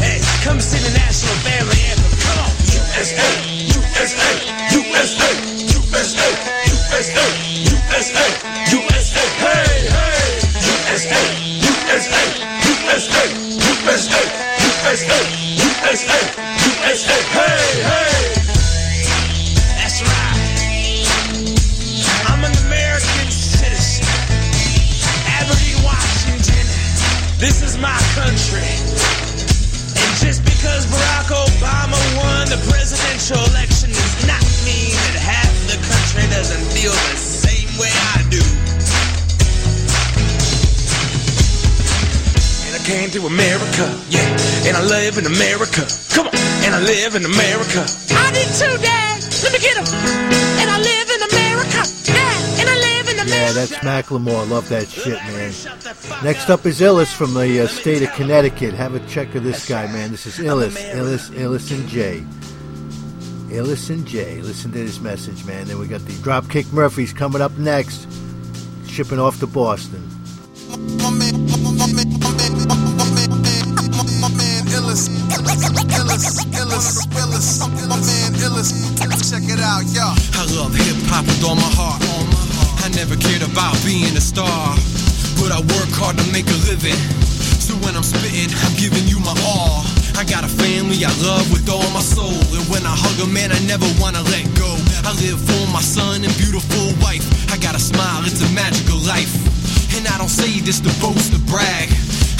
Hey, come sing the national family anthem. Come on. USA, USA, USA, USA, USA, USA, USA. Hey, hey. USA, USA, USA, USA, USA, USA, USA. Hey, hey. This is my country. And just because Barack Obama won the presidential election does not mean that half the country doesn't feel the same way I do. And I came to America, yeah, and I live in America. Come on, and I live in America. I did too, Dad. Let me get him. And I live Yeah, that's Macklemore. Love that shit, man. Next up is Illis from the uh, state of Connecticut. Have a check of this guy, man. This is Illis, Illis, Illis and J. Illis and J. Listen to this message, man. Then we got the Dropkick Murphys coming up next, shipping off to Boston. My man, my my my my my. Check it out, yo. I love hip hop with all my heart. I never cared about being a star, but I work hard to make a living. So when I'm spitting, I'm giving you my all. I got a family I love with all my soul, and when I hug a man, I never wanna let go. I live for my son and beautiful wife. I got a smile, it's a magical life. And I don't say this to boast or brag.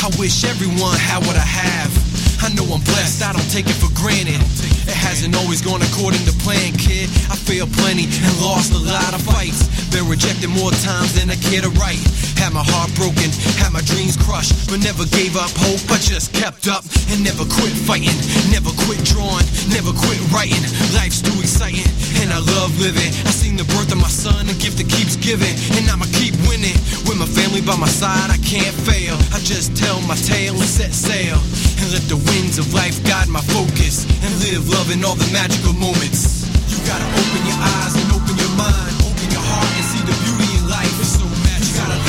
I wish everyone had what I have. I know I'm blessed, I don't take it for granted. It hasn't always gone according to plan, kid. I failed plenty and lost a lot of fights. Been rejected more times than I care to write. Had my heart broken, had my dreams crushed, but never gave up hope. I just kept up and never quit fighting, never quit drawing, never quit writing. Life's too exciting and I love living. I seen the birth of my son, a gift that keeps giving, and I'ma keep winning. With my family by my side, I can't fail. I just tell my tale and set sail and let the winds of life guide my focus and live loving all the magical moments. You gotta open your eyes and open your mind, open your heart and see the beauty in life. It's so magical. You gotta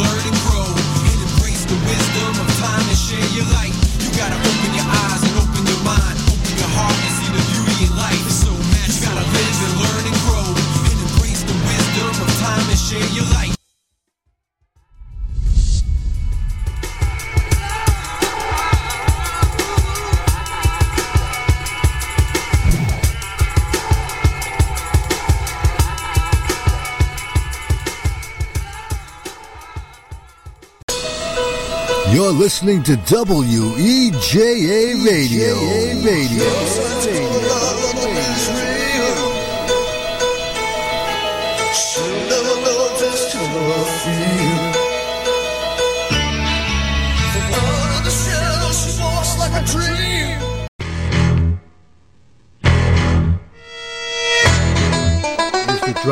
learn and grow and embrace the wisdom of time share your light. You gotta open share your light. You're listening to WEJA Radio. Radio.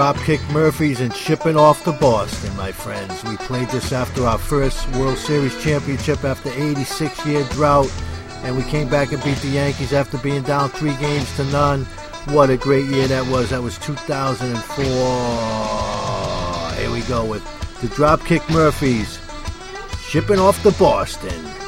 Dropkick Murphys and shipping off to Boston, my friends. We played this after our first World Series championship after 86 year drought, and we came back and beat the Yankees after being down three games to none. What a great year that was. That was 2004. Here we go with the Dropkick Murphys shipping off to Boston.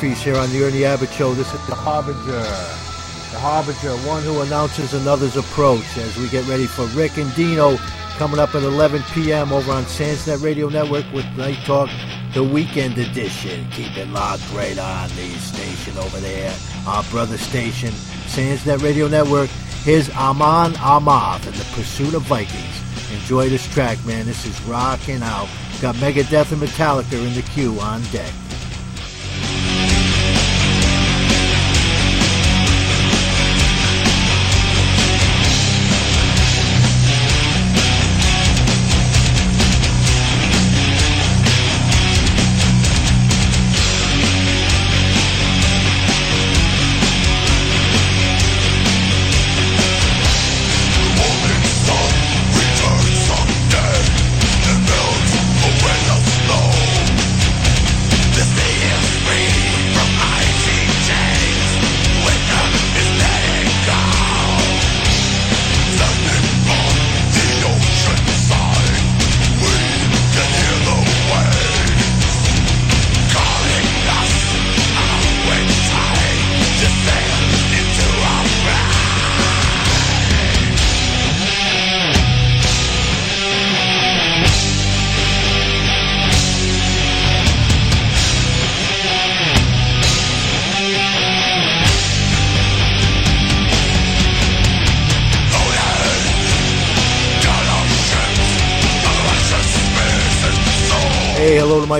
Here on the Ernie Abbott Show. This is the Harbinger. The Harbinger, one who announces another's approach as we get ready for Rick and Dino coming up at 11 p.m. over on Sansnet Radio Network with Night Talk, the weekend edition. Keep it locked right on the station over there, our brother station, Sansnet Radio Network. Here's Amon Amarth and the Pursuit of Vikings. Enjoy this track, man. This is rocking out. Got Megadeth and Metallica in the queue on deck.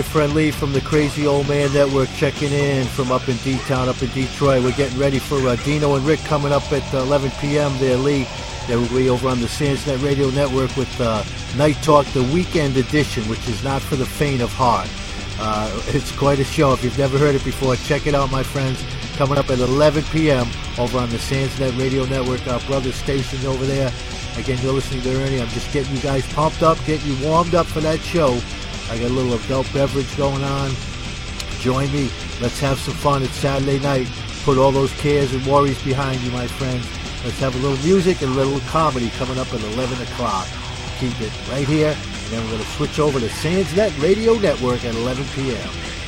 My friend Lee from the Crazy Old Man Network checking in from up in D-Town, up in Detroit. We're getting ready for uh, Dino and Rick coming up at uh, 11 p.m. there, Lee. They will be over on the Sansnet Radio Network with uh, Night Talk, the weekend edition, which is not for the faint of heart. Uh, it's quite a show. If you've never heard it before, check it out, my friends. Coming up at 11 p.m. over on the Sansnet Radio Network, our brother stations over there. Again, you're listening to Ernie. I'm just getting you guys pumped up, getting you warmed up for that show. I got a little adult beverage going on. Join me. Let's have some fun. It's Saturday night. Put all those cares and worries behind you, my friends. Let's have a little music and a little comedy coming up at 11 o'clock. Keep it right here. And then we're going to switch over to Sansnet Radio Network at 11 p.m.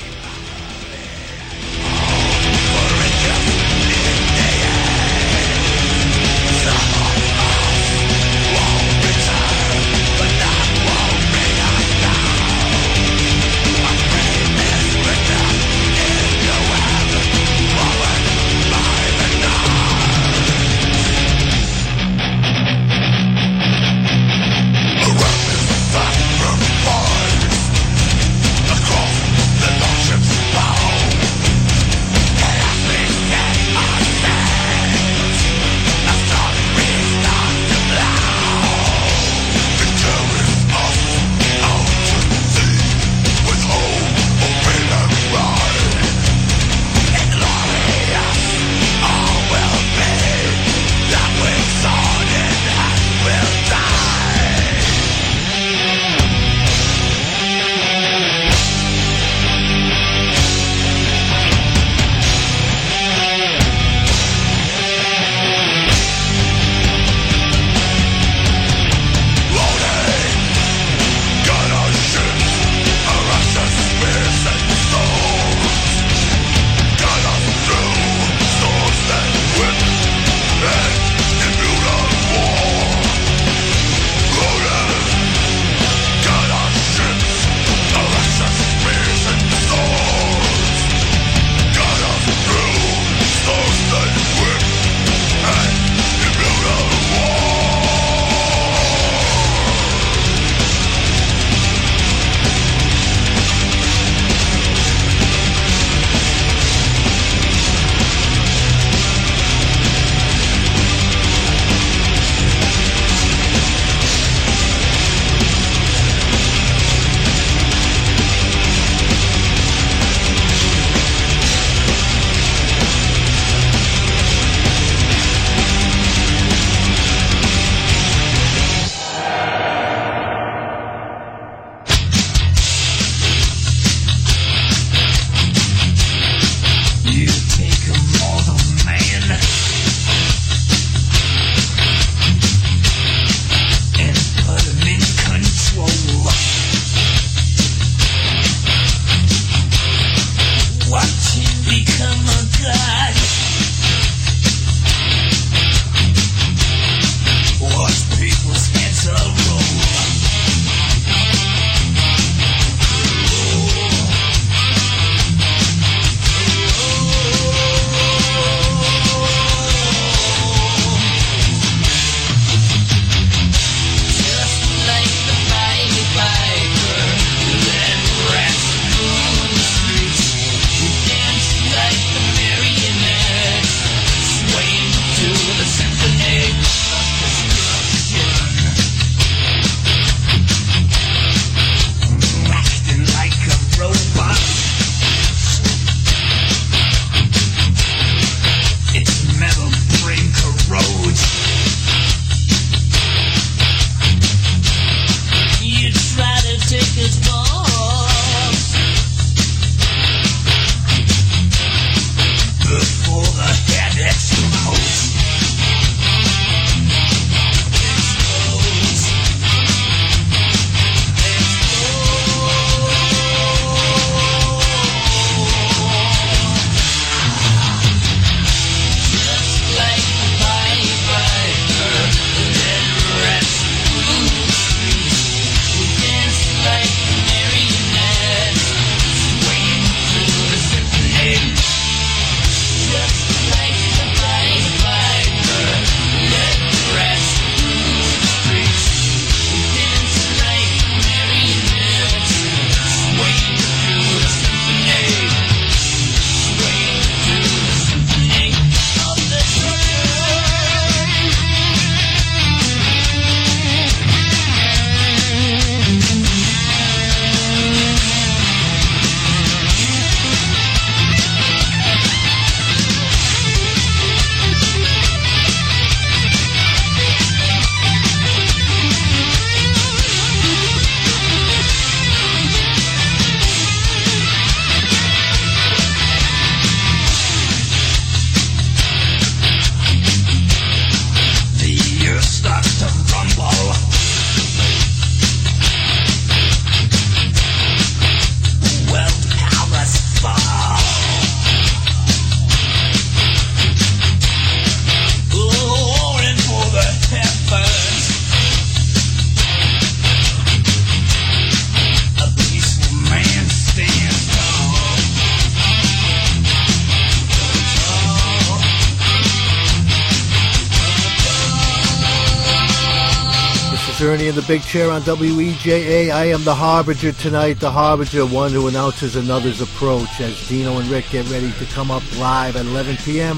chair on WEJA. I am the Harbinger tonight, the Harbinger, one who announces another's approach as Dino and Rick get ready to come up live at 11 p.m.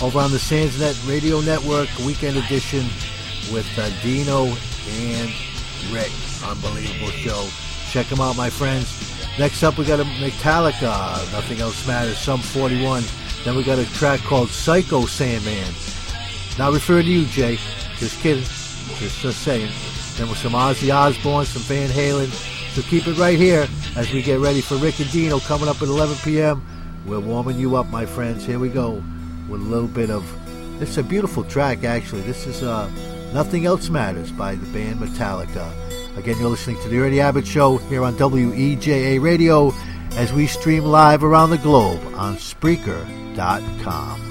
over on the Sansnet Radio Network Weekend Edition with uh, Dino and Rick. Unbelievable show. Check them out, my friends. Next up, we got a Metallica, Nothing Else Matters, Sum 41. Then we got a track called Psycho Sandman. Not referring to you, Jay. Just kidding. Just, just saying. Then with some Ozzy Osbourne, some Van Halen. So keep it right here as we get ready for Rick and Dino coming up at 11 p.m. We're warming you up, my friends. Here we go with a little bit of. This is a beautiful track, actually. This is uh, Nothing Else Matters by the band Metallica. Again, you're listening to The Ernie Abbott Show here on WEJA Radio as we stream live around the globe on Spreaker.com.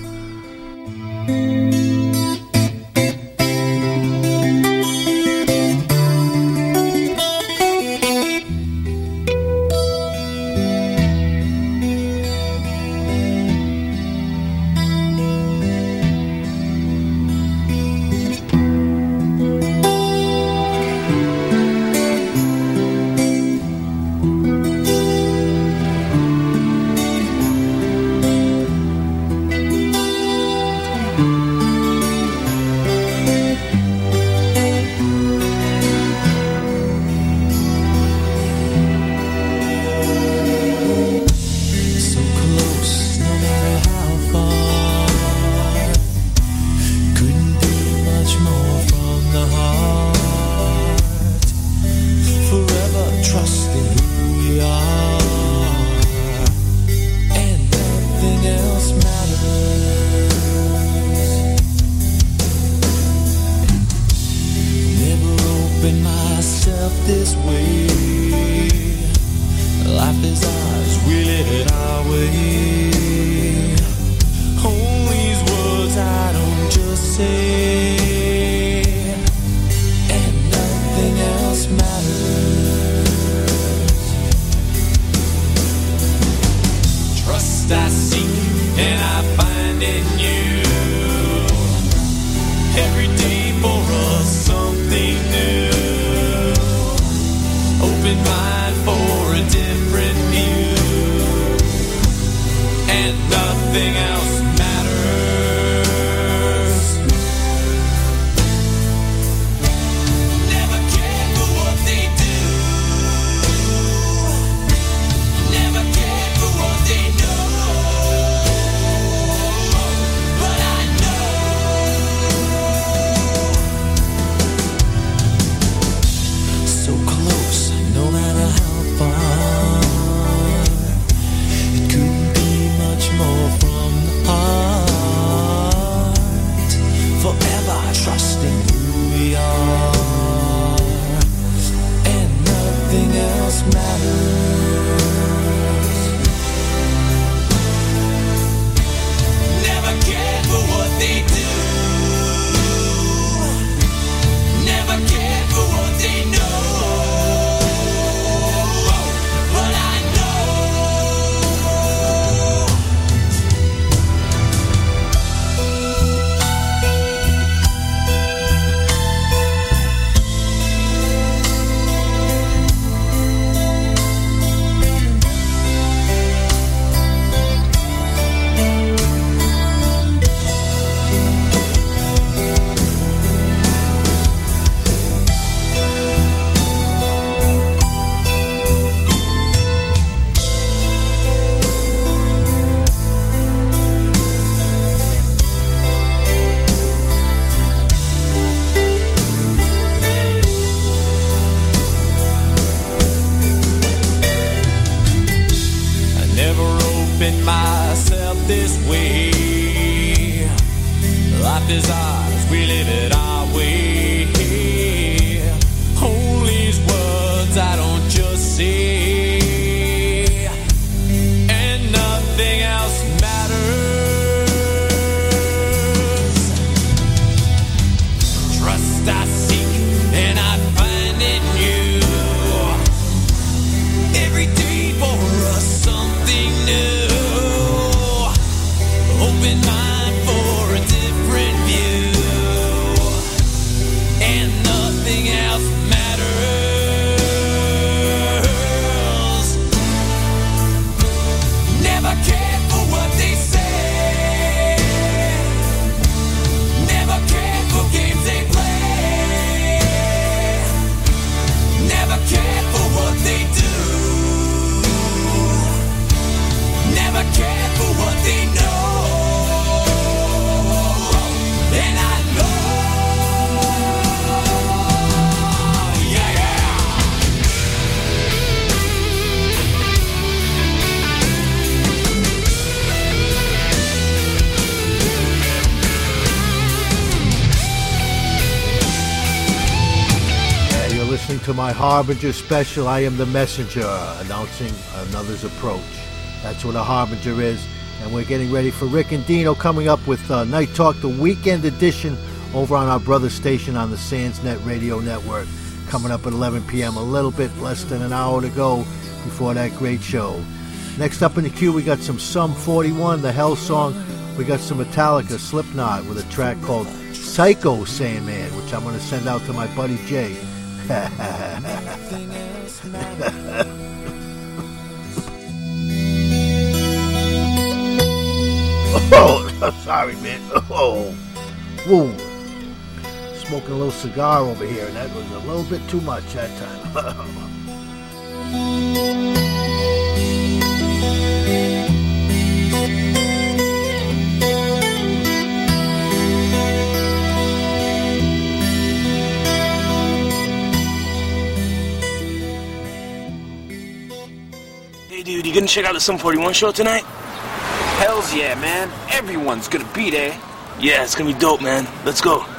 Harbinger special. I am the messenger, announcing another's approach. That's what a Harbinger is. And we're getting ready for Rick and Dino coming up with uh, Night Talk, the weekend edition, over on our brother station on the Sansnet Radio Network. Coming up at 11 p.m., a little bit less than an hour to go before that great show. Next up in the queue, we got some Sum 41, the Hell song. We got some Metallica, Slipknot, with a track called Psycho Sandman, which I'm going to send out to my buddy Jay. Oh, sorry, man. Oh, whoa. Smoking a little cigar over here, and that was a little bit too much that time. dude, you gonna check out the Sum 41 show tonight? Hells yeah, man. Everyone's gonna be there. Yeah, it's gonna be dope, man. Let's go.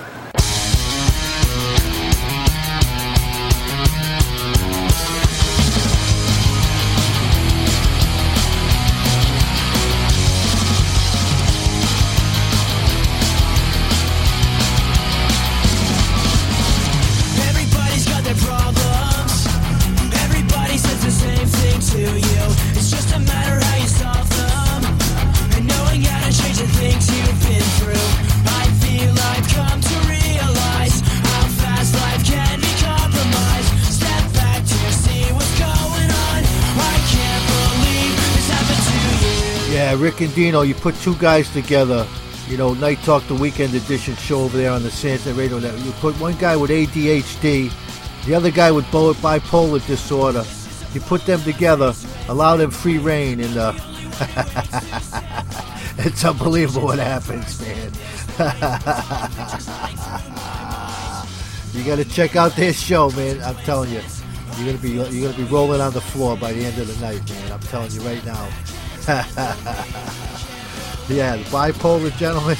And Dino, you put two guys together. You know, Night Talk, the weekend edition show over there on the Sansnet Radio Network. You put one guy with ADHD, the other guy with bipolar disorder. You put them together, allow them free reign, and uh, it's unbelievable what happens, man. you got to check out their show, man. I'm telling you, you're gonna be you're gonna be rolling on the floor by the end of the night, man. I'm telling you right now. yeah, the bipolar gentleman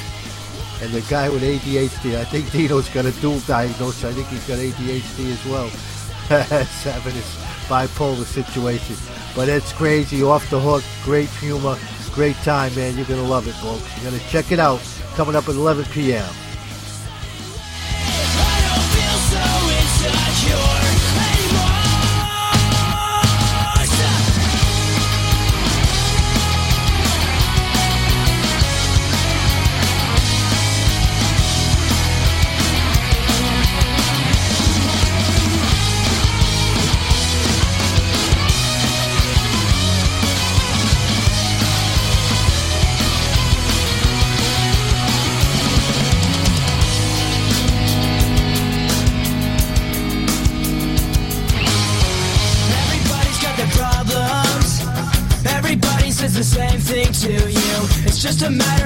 and the guy with ADHD. I think Dino's got a dual diagnosis. I think he's got ADHD as well. He's having this bipolar situation. But it's crazy, off the hook, great humor, great time, man. You're going to love it, folks. You're going to check it out coming up at 11 p.m. just a matter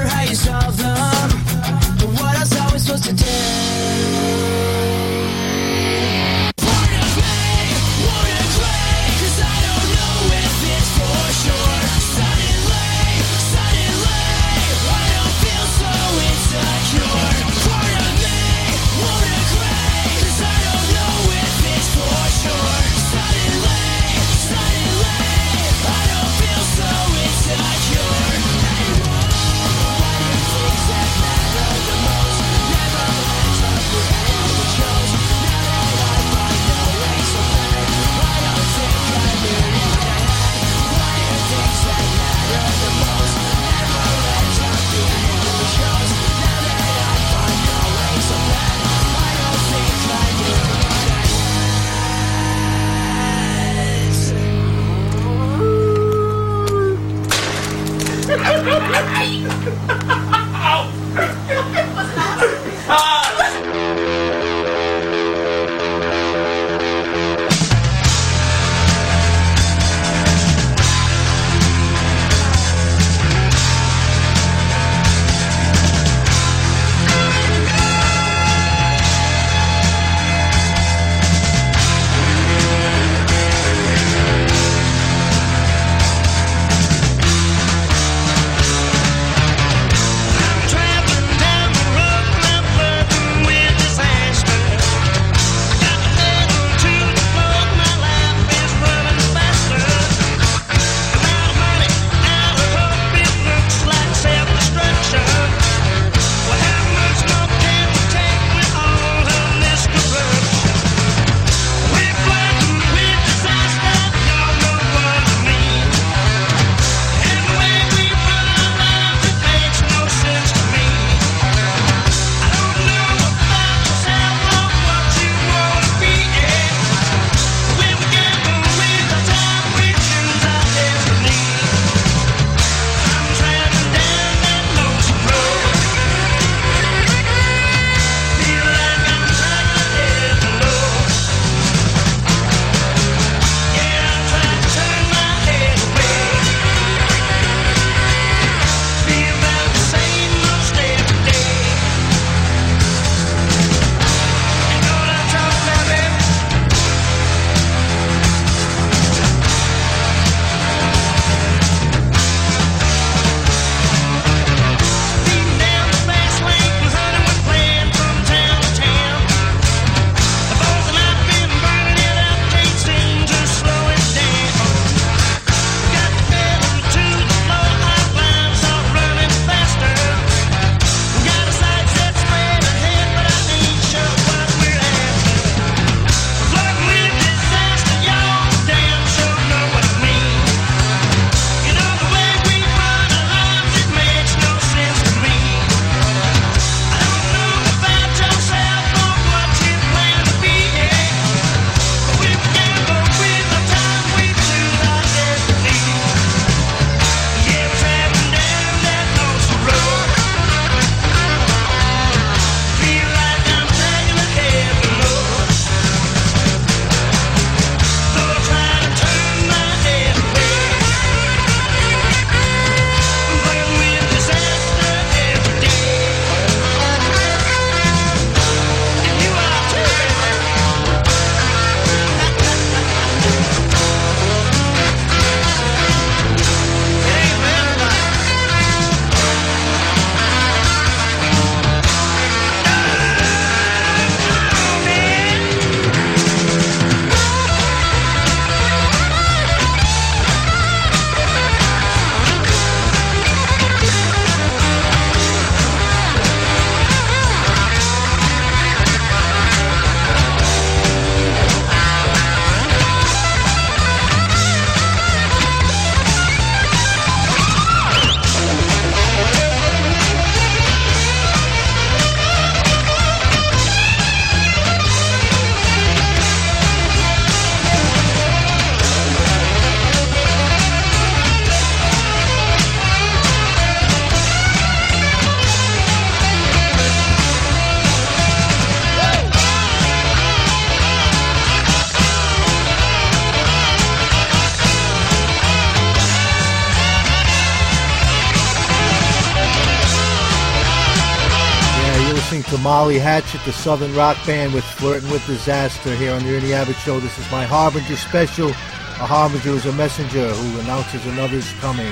Molly Hatchet, the Southern Rock Band with Flirting with Disaster here on the Ernie Abbott Show. This is my Harbinger special. A Harbinger is a messenger who announces another's coming.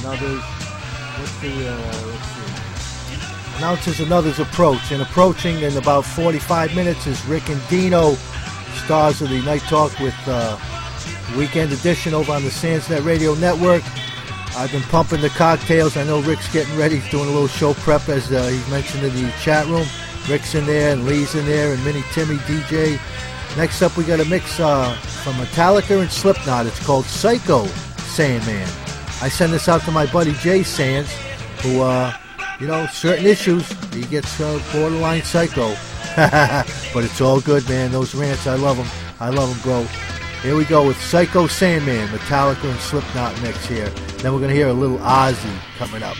Another's, what's the, uh, let's see. Announces another's approach. And approaching in about 45 minutes is Rick and Dino, stars of the Night Talk with uh, Weekend Edition over on the Sansnet Radio Network. I've been pumping the cocktails. I know Rick's getting ready. He's doing a little show prep, as uh, he mentioned in the chat room. Rick's in there, and Lee's in there, and Mini Timmy DJ. Next up, we got a mix uh, from Metallica and Slipknot. It's called Psycho Sandman. I send this out to my buddy Jay Sands, who, uh, you know, certain issues, he gets uh, borderline psycho. but it's all good, man. Those rants, I love them. I love them, bro. Here we go with Psycho Sandman, Metallica and Slipknot mix here. Then we're going to hear a little Ozzy coming up.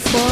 Before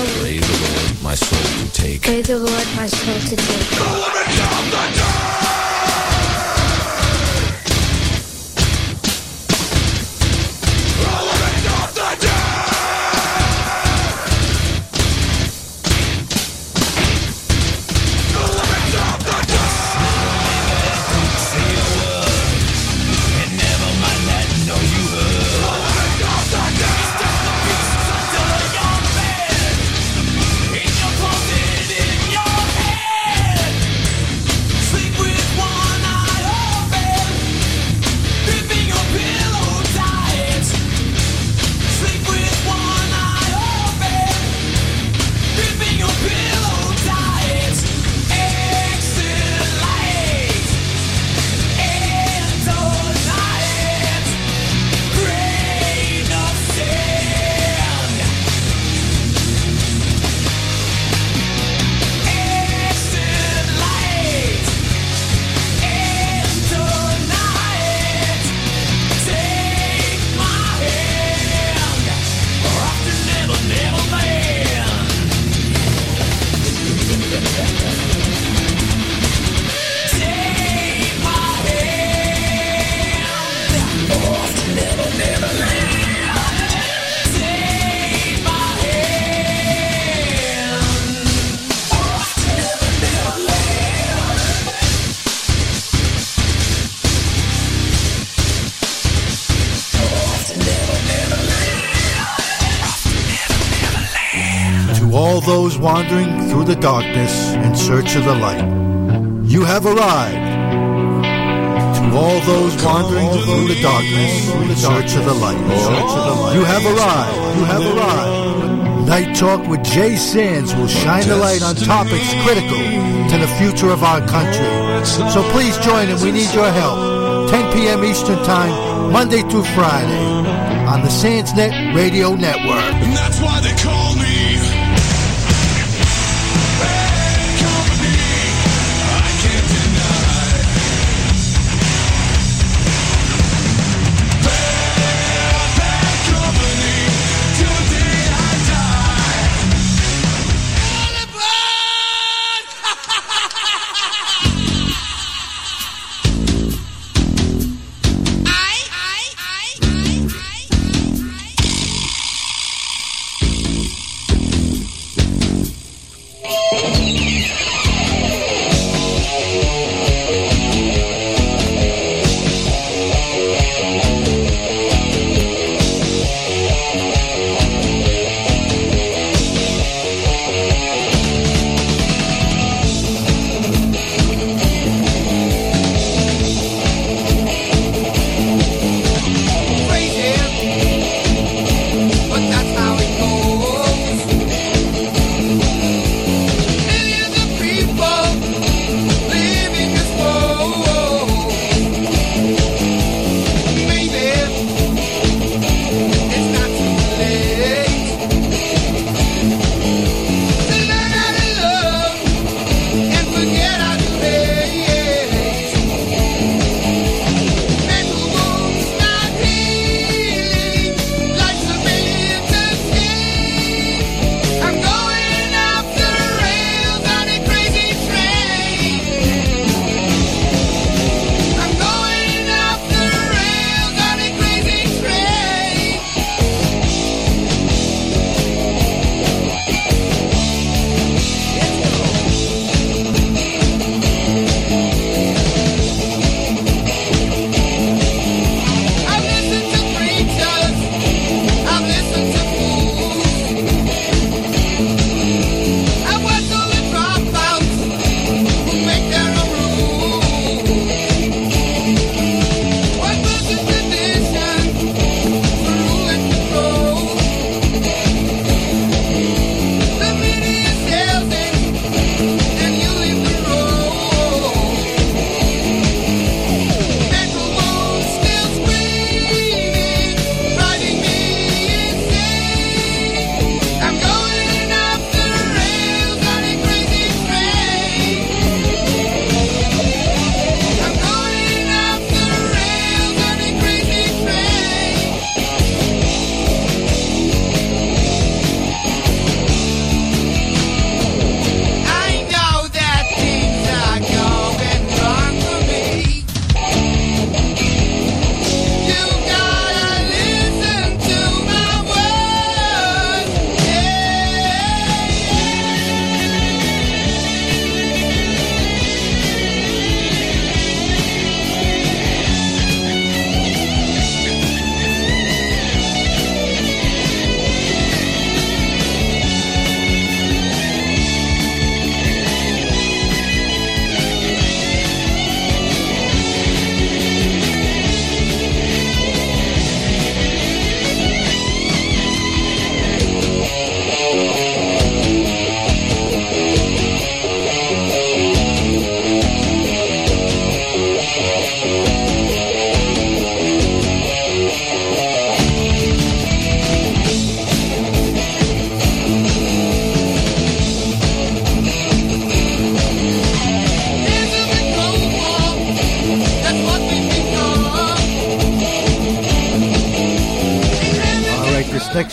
wandering through the darkness in search of the light, you have arrived. To all those wandering through the darkness in search of the light, you have arrived. You have arrived. Night Talk with Jay Sands will shine the light on topics critical to the future of our country. So please join him. We need your help. 10 p.m. Eastern Time, Monday through Friday, on the Sansnet Radio Network. And that's why they call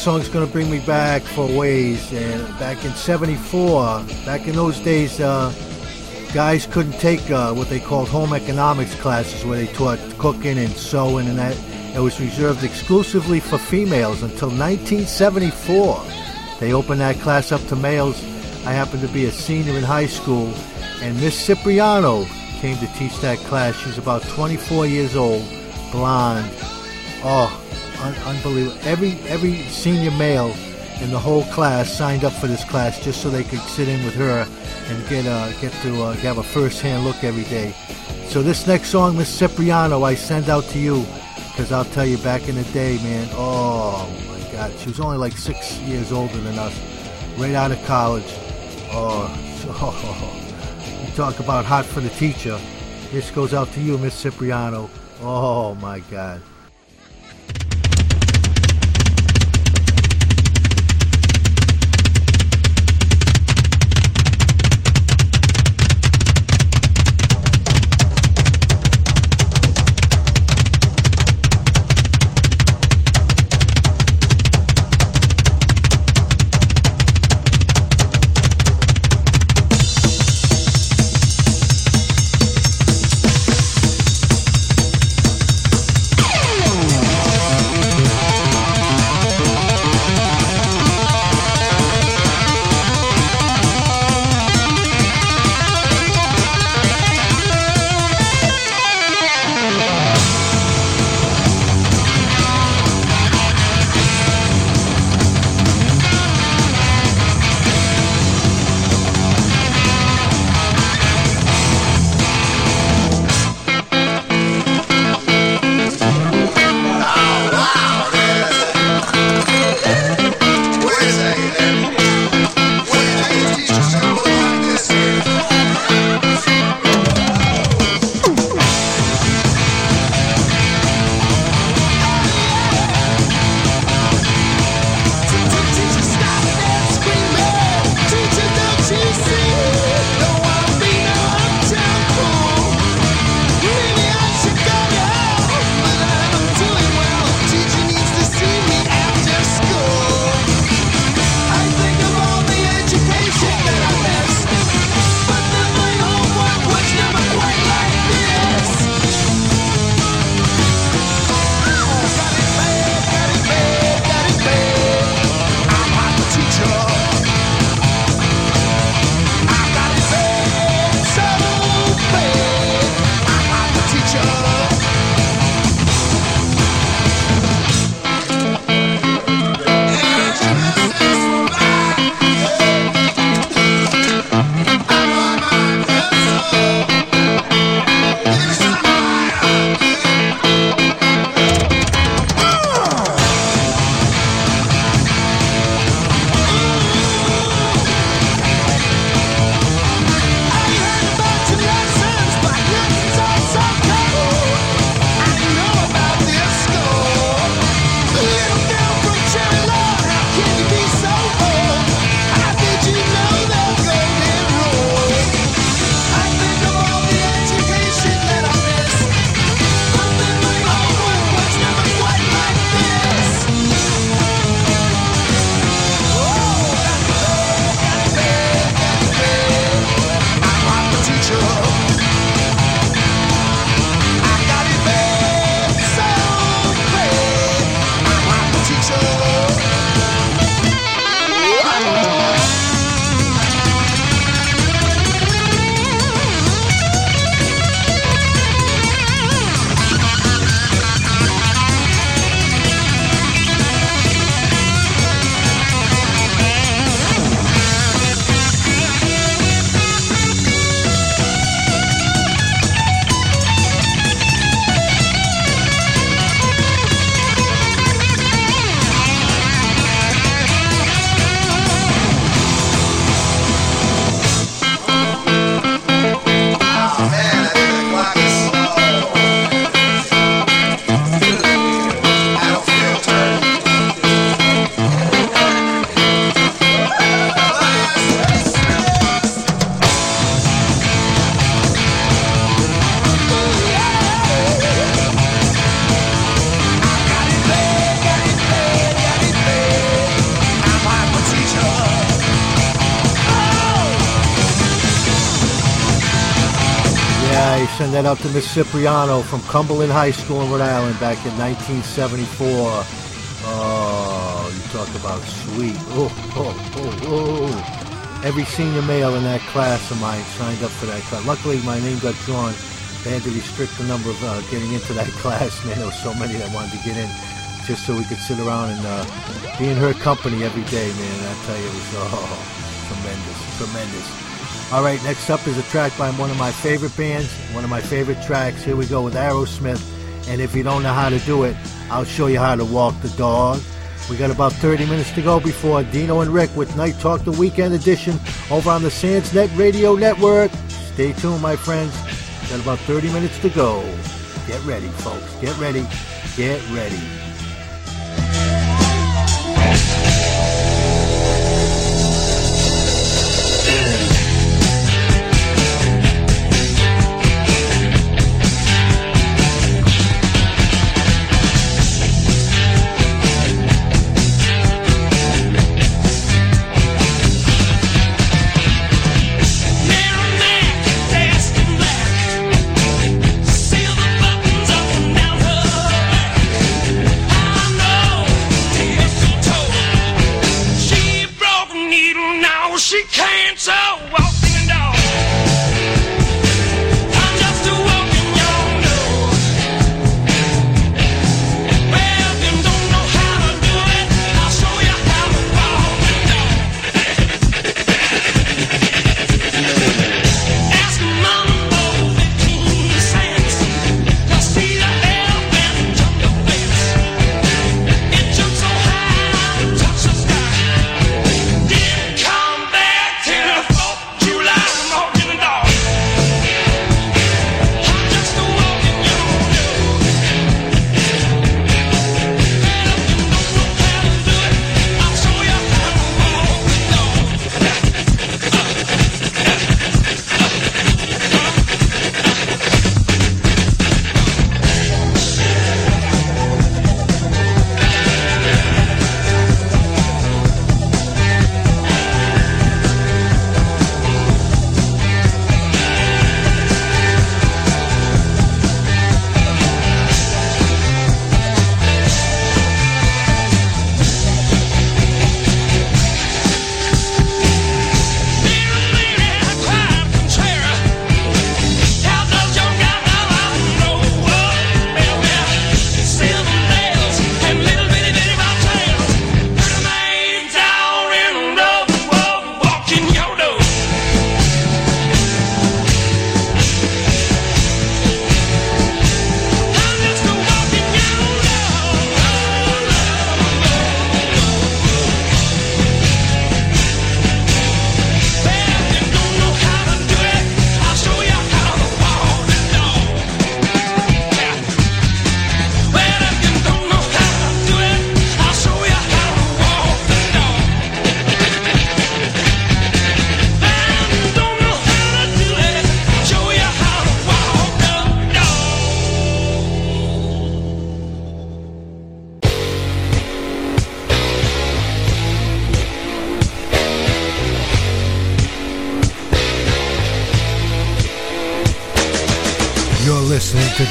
song's going to bring me back for ways. And back in '74, back in those days, uh, guys couldn't take uh, what they called home economics classes, where they taught cooking and sewing, and that it was reserved exclusively for females until 1974. They opened that class up to males. I happened to be a senior in high school, and Miss Cipriano came to teach that class. She's about 24 years old, blonde. Oh, un- unbelievable. Every every senior male in the whole class signed up for this class just so they could sit in with her and get uh, get to uh, have a first-hand look every day. So this next song, Miss Cipriano, I send out to you because I'll tell you, back in the day, man. Oh my God, she was only like six years older than us, right out of college. Oh, so, you talk about hot for the teacher. This goes out to you, Miss Cipriano. Oh my God. Out to Miss Cipriano from Cumberland High School in Rhode Island back in 1974. Oh, you talk about sweet. Oh, oh, oh, oh. Every senior male in that class of mine signed up for that class. Luckily, my name got drawn. They had to restrict the number of uh, getting into that class. Man, there was so many that wanted to get in. just so we could sit around and uh, be in her company every day, man. I tell you, it was oh, tremendous, tremendous. All right, next up is a track by one of my favorite bands, one of my favorite tracks. Here we go with Aerosmith. And if you don't know how to do it, I'll show you how to walk the dog. We got about 30 minutes to go before Dino and Rick with Night Talk, the weekend edition, over on the Sansnet Radio Network. Stay tuned, my friends. Got about 30 minutes to go. Get ready, folks. Get ready. Get ready.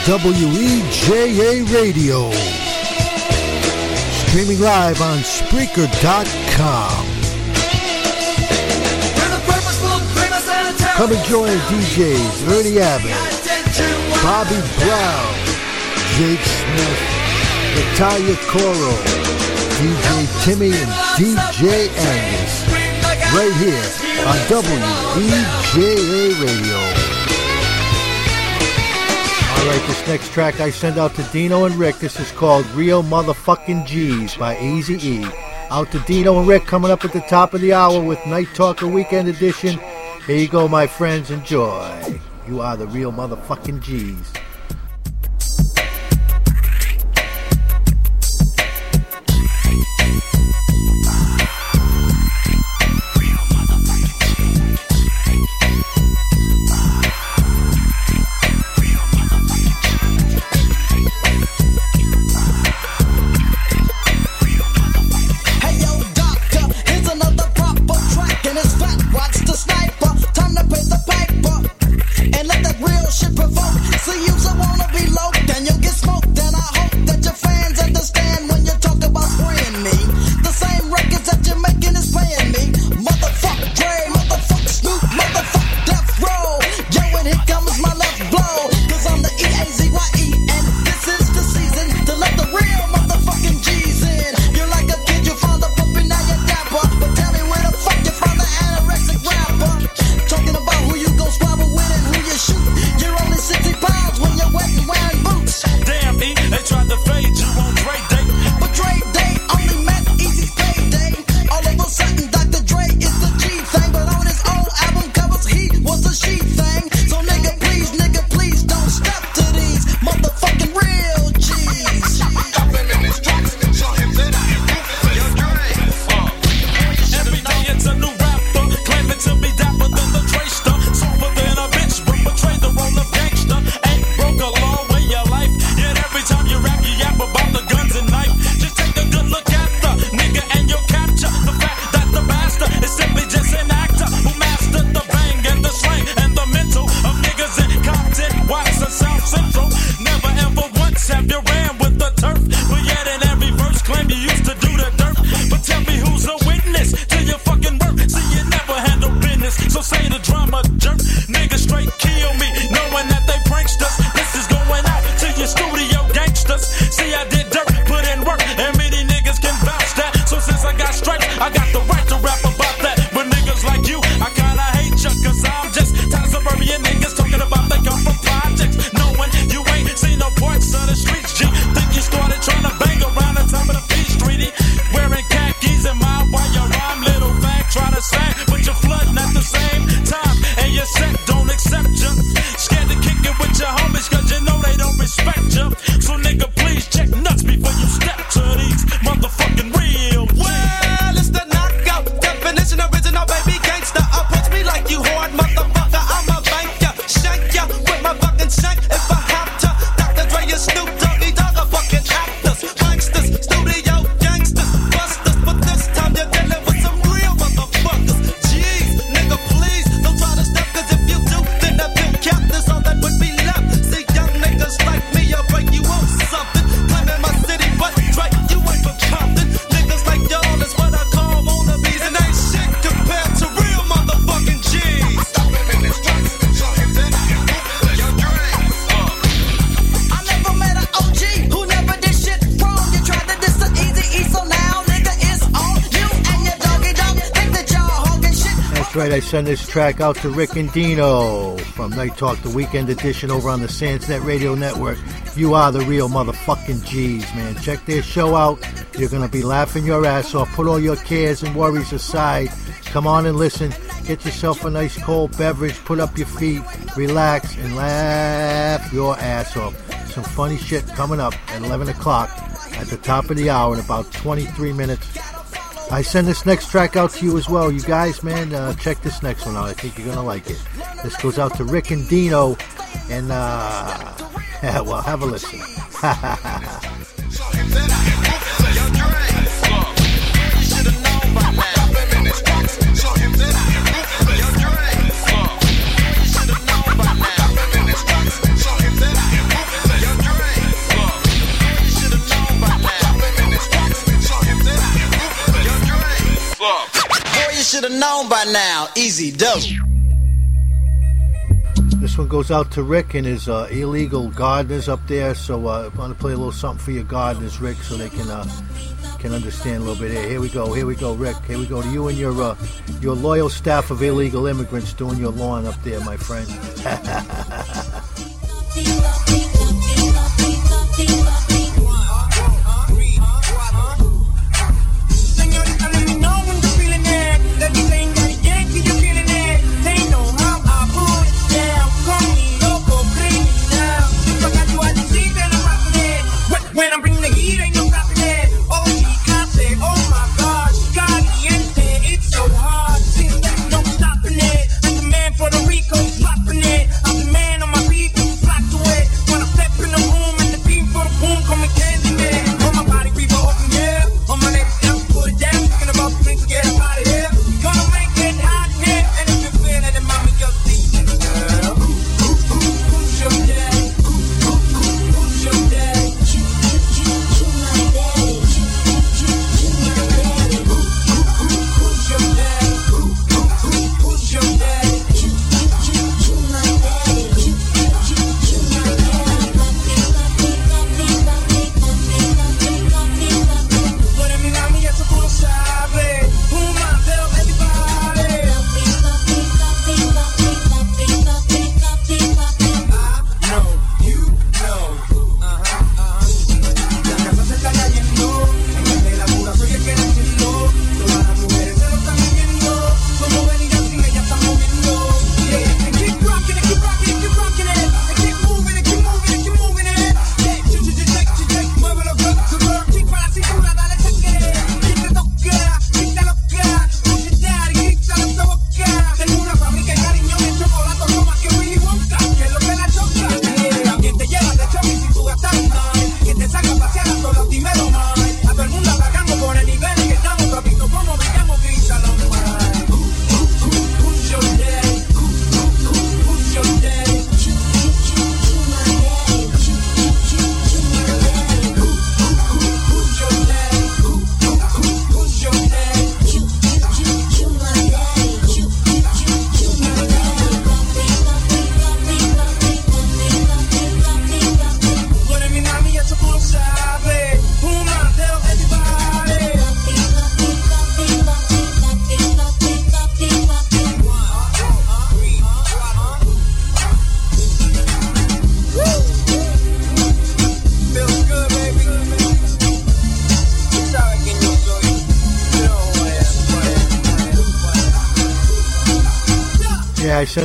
To WEJA Radio. Streaming live on Spreaker.com. Come and join DJs Ernie Abbott, Bobby Brown, Jake Smith, Natalia Coro, DJ Timmy, and DJ Angus. Right here on WEJA Radio. All right, this next track I send out to Dino and Rick. This is called Real Motherfucking G's by Easy E. Out to Dino and Rick coming up at the top of the hour with Night Talker Weekend Edition. Here you go, my friends. Enjoy. You are the real motherfucking G's. Send this track out to Rick and Dino from Night Talk, the weekend edition over on the Sansnet Radio Network. You are the real motherfucking G's, man. Check their show out. You're going to be laughing your ass off. Put all your cares and worries aside. Come on and listen. Get yourself a nice cold beverage, put up your feet, relax, and laugh your ass off. Some funny shit coming up at 11 o'clock at the top of the hour in about 23 minutes. I send this next track out to you as well. You guys, man, uh, check this next one out. I think you're going to like it. This goes out to Rick and Dino. And, uh, well, have a listen. Boy, you should have known by now. Easy dope. This one goes out to Rick and his uh, illegal gardeners up there. So uh, I want to play a little something for your gardeners, Rick, so they can uh, can understand a little bit. Here, here we go. Here we go, Rick. Here we go to you and your uh, your loyal staff of illegal immigrants doing your lawn up there, my friend.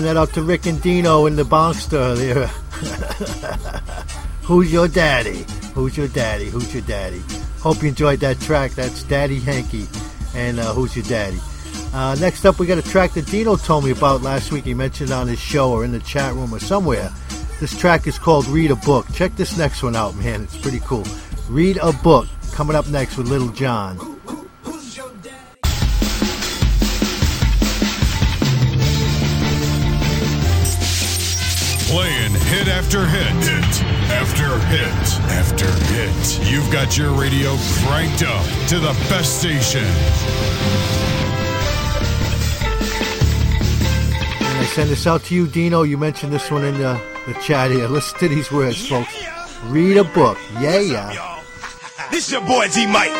that out to Rick and Dino in the Bonkster. Who's your daddy? Who's your daddy? Who's your daddy? Hope you enjoyed that track. That's Daddy Hanky and uh, Who's Your Daddy? Uh, next up, we got a track that Dino told me about last week. He mentioned on his show or in the chat room or somewhere. This track is called Read a Book. Check this next one out, man. It's pretty cool. Read a Book. Coming up next with Little John. Playing hit after hit, hit after hit after hit. You've got your radio cranked up to the best station. And I send this out to you, Dino. You mentioned this one in the, the chat here. Listen to these words, folks. Read a book. Yeah, yeah. This is your boy G Mike.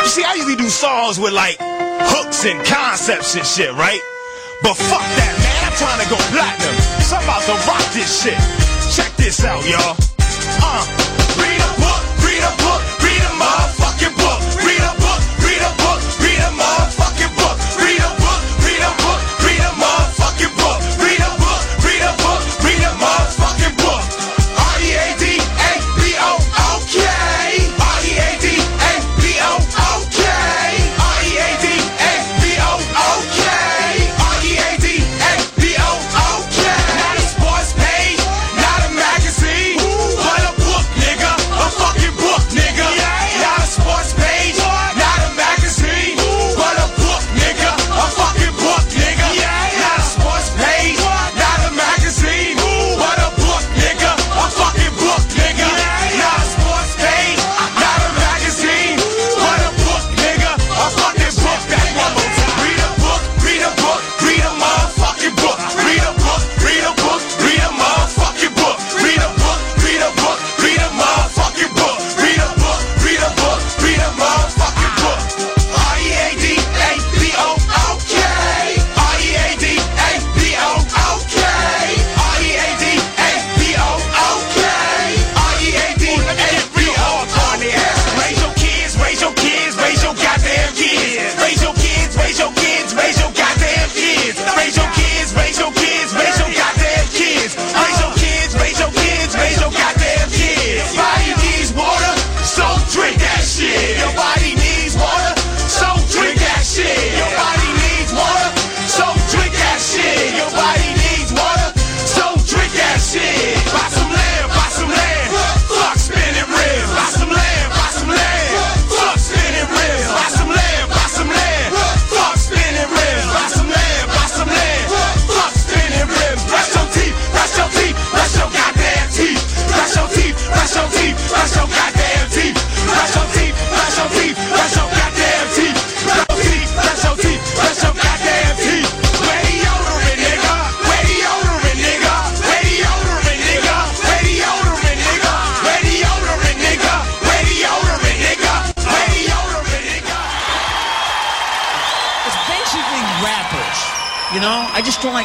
You see, I usually do songs with like hooks and concepts and shit, right? But fuck that, man. I'm trying to go platinum. So I'm about to rock this shit. Check this out, y'all. Uh,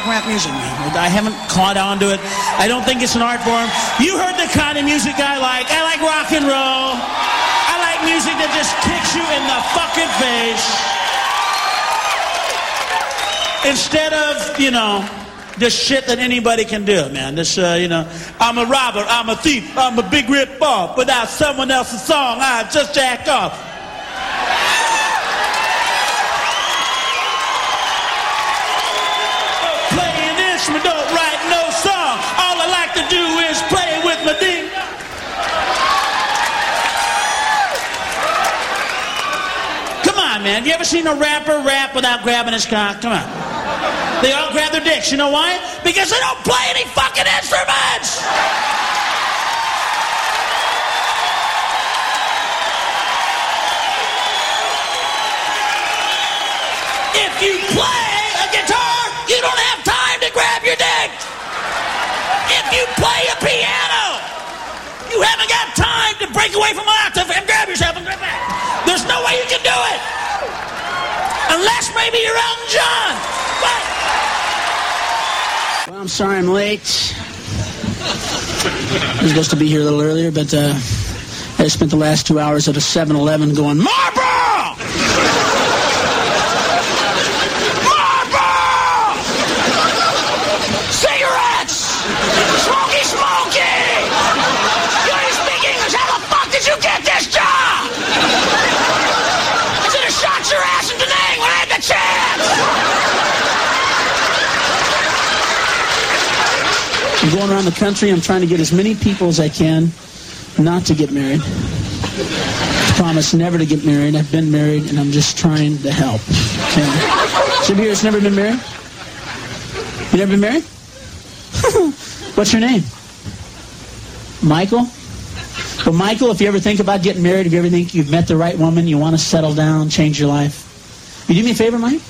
rap music. I haven't caught on to it. I don't think it's an art form. You heard the kind of music I like. I like rock and roll. I like music that just kicks you in the fucking face. Instead of, you know, this shit that anybody can do, man. This, uh, you know, I'm a robber, I'm a thief, I'm a big rip off. Without someone else's song, I just jack off. Man. You ever seen a rapper rap without grabbing his cock? Come on. They all grab their dicks. You know why? Because they don't play any fucking instruments. If you play a guitar, you don't have time to grab your dick. If you play a piano, you haven't got time to break away from an octave and Unless maybe you're Elton John. But Well, I'm sorry I'm late. I was supposed to be here a little earlier, but uh, I spent the last two hours at a 7-Eleven going, Marlboro! Around the country. I'm trying to get as many people as I can not to get married. I promise never to get married. I've been married, and I'm just trying to help. Okay? You has never been married? You never been married? What's your name? Michael? Well, Michael, if you ever think about getting married, if you ever think you've met the right woman, you want to settle down, change your life, you do me a favor, Mike?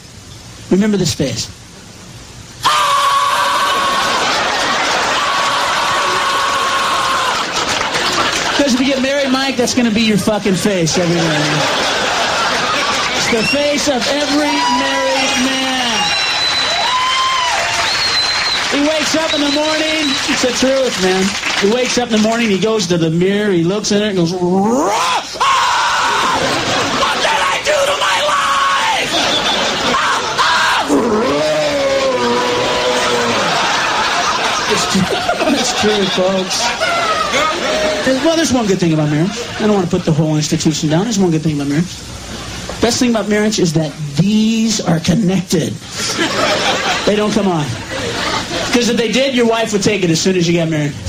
Remember this face. Because if you get married, Mike, that's going to be your fucking face every. It's the face of every married man. He wakes up in the morning. It's the truth, man. He wakes up in the morning, he goes to the mirror, he looks in it, and goes, "Rah! Ah! What did I do to my life? That's true, folks. Well, there's one good thing about marriage. I don't want to put the whole institution down. There's one good thing about marriage. Best thing about marriage is that these are connected. They don't come on. Because if they did, your wife would take it as soon as you got married.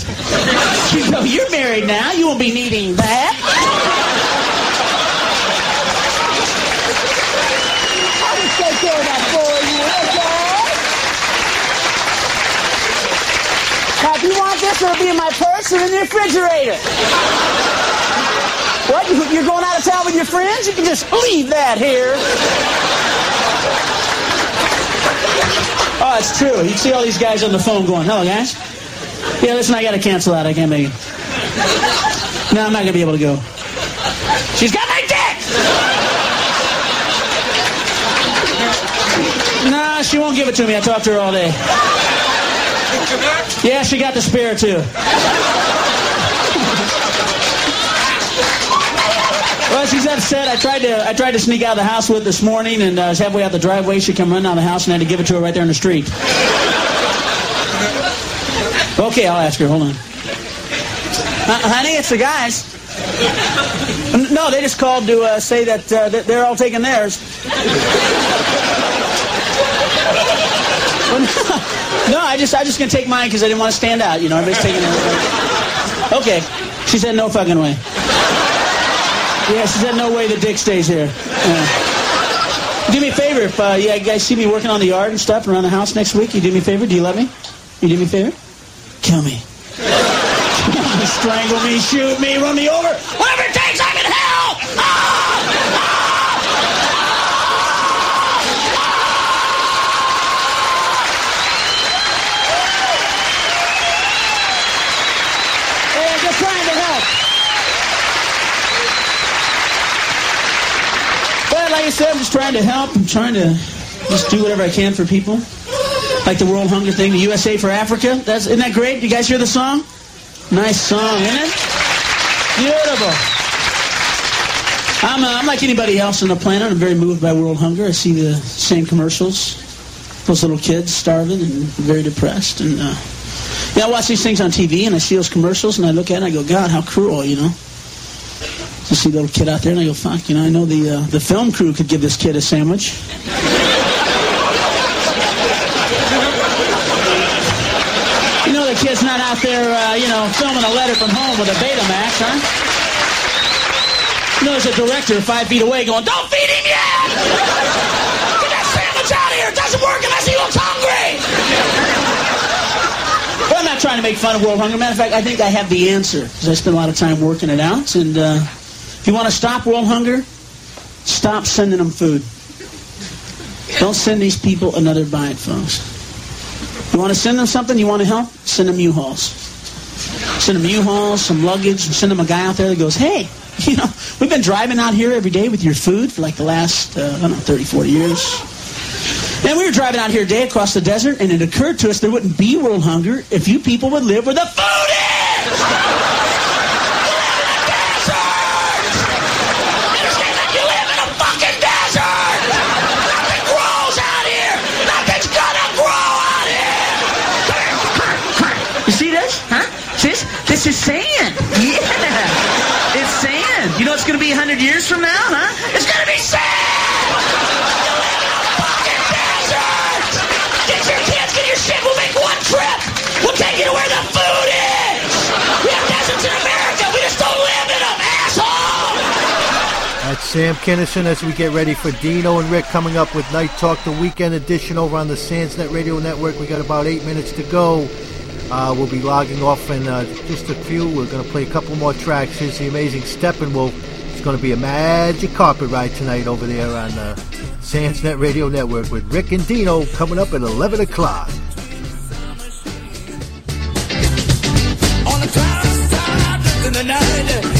You know, you're married now. You won't be needing that. I just take care of that for you, okay? Now, if you want this, it'll be in my purse and in the refrigerator. What? You- You're going out of town with your friends? You can just leave that here. Oh, it's true. You see all these guys on the phone going, hello, guys. Yeah, listen, I got to cancel out. I can't make it. No, I'm not going to be able to go. She's got my dick! No, she won't give it to me. I talked to her all day. Yeah, she got the spare, too. Well, she's upset. I tried to I tried to sneak out of the house with this morning, and uh, I was halfway out the driveway. She come running out of the house, and I had to give it to her right there in the street. Okay, I'll ask her. Hold on. Uh, honey, it's the guys. No, they just called to uh, say that, uh, that they're all taking theirs. No, I just I just gonna take mine because I didn't want to stand out. You know, everybody's taking it. Okay, she said no fucking way. Yeah, she said no way the dick stays here. Yeah. Do me a favor, if uh, yeah, you guys see me working on the yard and stuff around the house next week, you do me a favor? Do you love me? You do me a favor? Kill me. Strangle me, shoot me, run me over. Whatever like I said, I'm just trying to help. I'm trying to just do whatever I can for people. Like the World Hunger thing, the USA for Africa. That's isn't that great? You guys hear the song? Nice song, isn't it? Beautiful. I'm, uh, I'm like anybody else on the planet. I'm very moved by world hunger. I see the same commercials. Those little kids starving and very depressed. And uh, yeah, I watch these things on TV and I see those commercials and I look at it and I go, God, how cruel, you know? I see a little kid out there and I go, fuck, you know, I know the uh, the film crew could give this kid a sandwich. You know the kid's not out there, uh, you know, filming a letter from home with a Betamax, huh? You know there's a director five feet away going, don't feed him yet! Get that sandwich out of here! It doesn't work unless he looks hungry! Well, I'm not trying to make fun of world hunger. Matter of fact, I think I have the answer because I spend a lot of time working it out. And uh, if you want to stop world hunger, stop sending them food. Don't send these people another bite, folks. You want to send them something? You want to help? Send them U-Hauls. Send them U-Hauls, some luggage, and send them a guy out there that goes, hey, you know, we've been driving out here every day with your food for like the last, uh, I don't know, 30, 40 years. And we were driving out here a day across the desert, and it occurred to us there wouldn't be world hunger if you people would live where the food is! This? Is sand. Yeah. It's sand. You know it's going to be 100 years from now, huh? It's be in a fucking desert! Get your kids, get your we'll make one trip! We'll take you to where the food is! We have in America, we just don't live in them, asshole! That's Sam Kinison as we get ready for Dino and Rick coming up with Night Talk, the weekend edition over on the Sansnet Radio Network. We got about eight minutes to go. Uh, we'll be logging off in uh, just a few. We're going to play a couple more tracks. Here's the amazing Steppenwolf. It's going to be a magic carpet ride tonight over there on the Sansnet Radio Network with Rick and Dino coming up at 11 o'clock. On the clouds, side, in the night,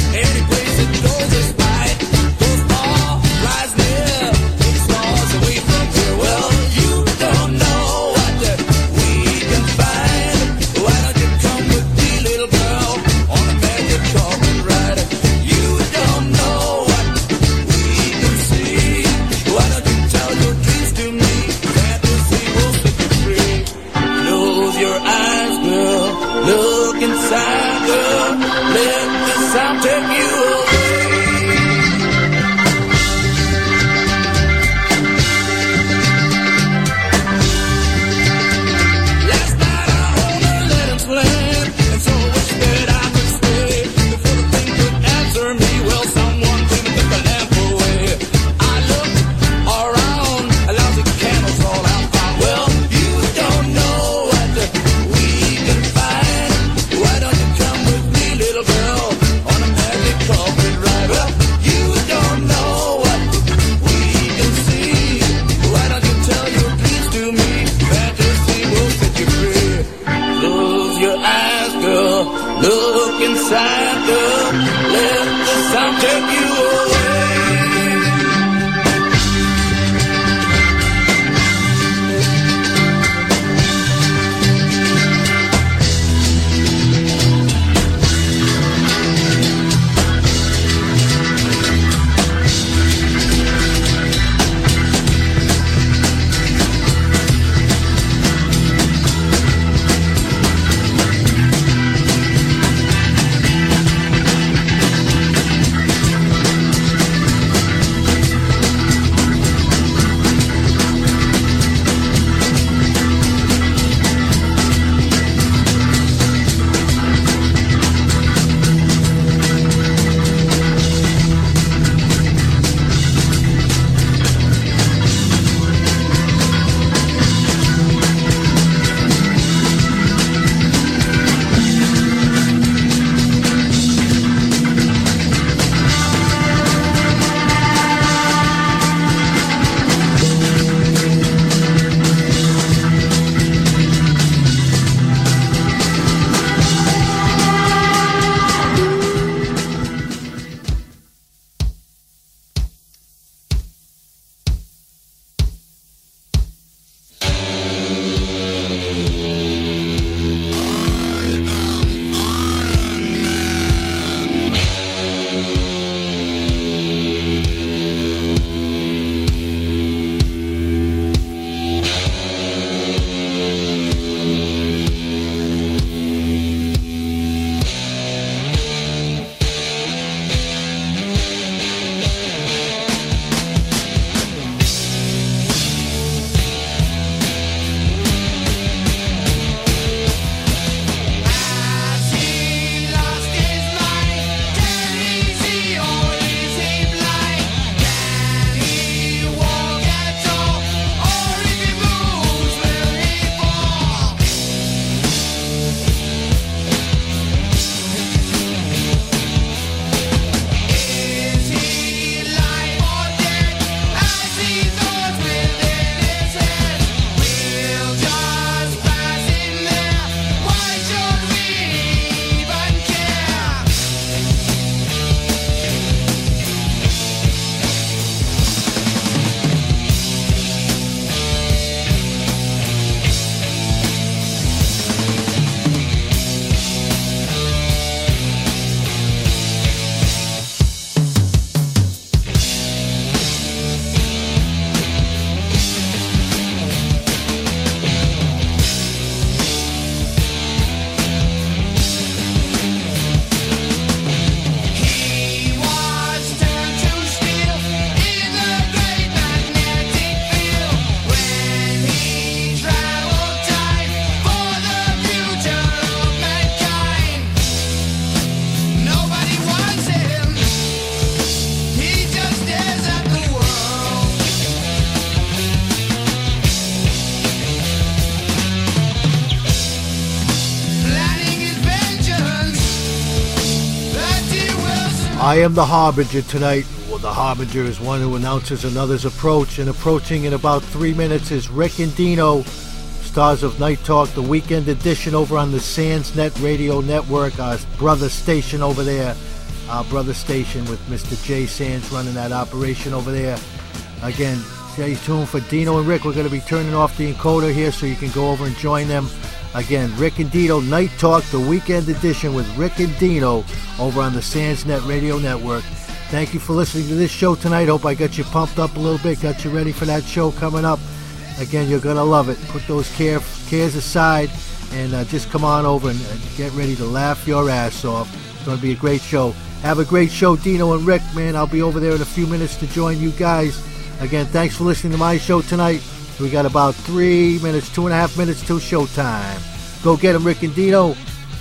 am the Harbinger tonight. Well, the Harbinger is one who announces another's approach, and approaching in about three minutes is Rick and Dino, stars of Night Talk, the weekend edition over on the Sansnet Radio Network, our brother station over there, our brother station with Mr. Jay Sands running that operation over there. Again, stay tuned for Dino and Rick. We're going to be turning off the encoder here so you can go over and join them. Again, Rick and Dino Night Talk, the weekend edition with Rick and Dino over on the Sansnet Radio Network. Thank you for listening to this show tonight. Hope I got you pumped up a little bit, got you ready for that show coming up. Again, you're going to love it. Put those care, cares aside and uh, just come on over and, and get ready to laugh your ass off. It's going to be a great show. Have a great show, Dino and Rick, man. I'll be over there in a few minutes to join you guys. Again, thanks for listening to my show tonight. We got about three minutes, two and a half minutes till showtime. Go get 'em, Rick and Dino.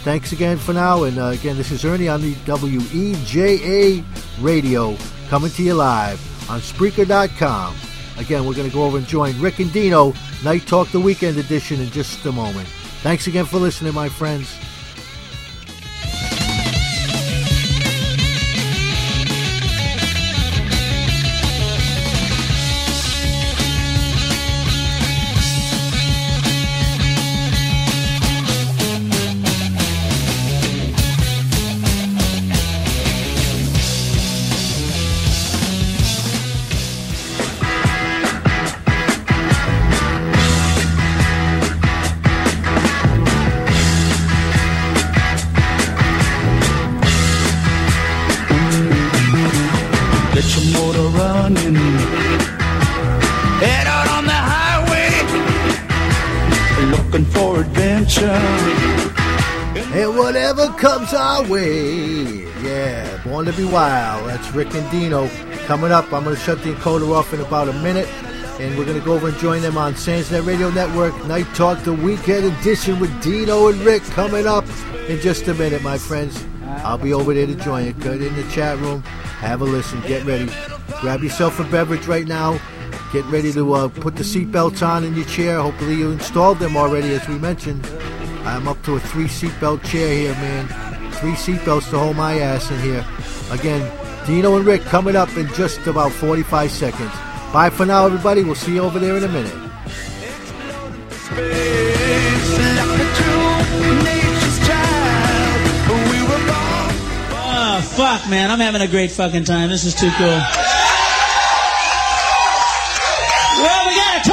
Thanks again for now. And uh, again, this is Ernie on the WEJA radio coming to you live on Spreaker.com. Again, we're going to go over and join Rick and Dino, Night Talk the Weekend Edition, in just a moment. Thanks again for listening, my friends. To be wild. That's Rick and Dino. Coming up, I'm going to shut the encoder off in about a minute. And we're going to go over and join them on Sansnet Radio Network. Night Talk, the weekend edition with Dino and Rick coming up in just a minute, my friends. I'll be over there to join you. Get in the chat room. Have a listen. Get ready. Grab yourself a beverage right now. Get ready to uh, put the seatbelts on in your chair. Hopefully you installed them already, as we mentioned. I'm up to a three seatbelt chair here, man. Three seatbelts to hold my ass in here. Again, Dino and Rick coming up in just about 45 seconds. Bye for now, everybody. We'll see you over there in a minute. Oh, fuck, man. I'm having a great fucking time. This is too cool.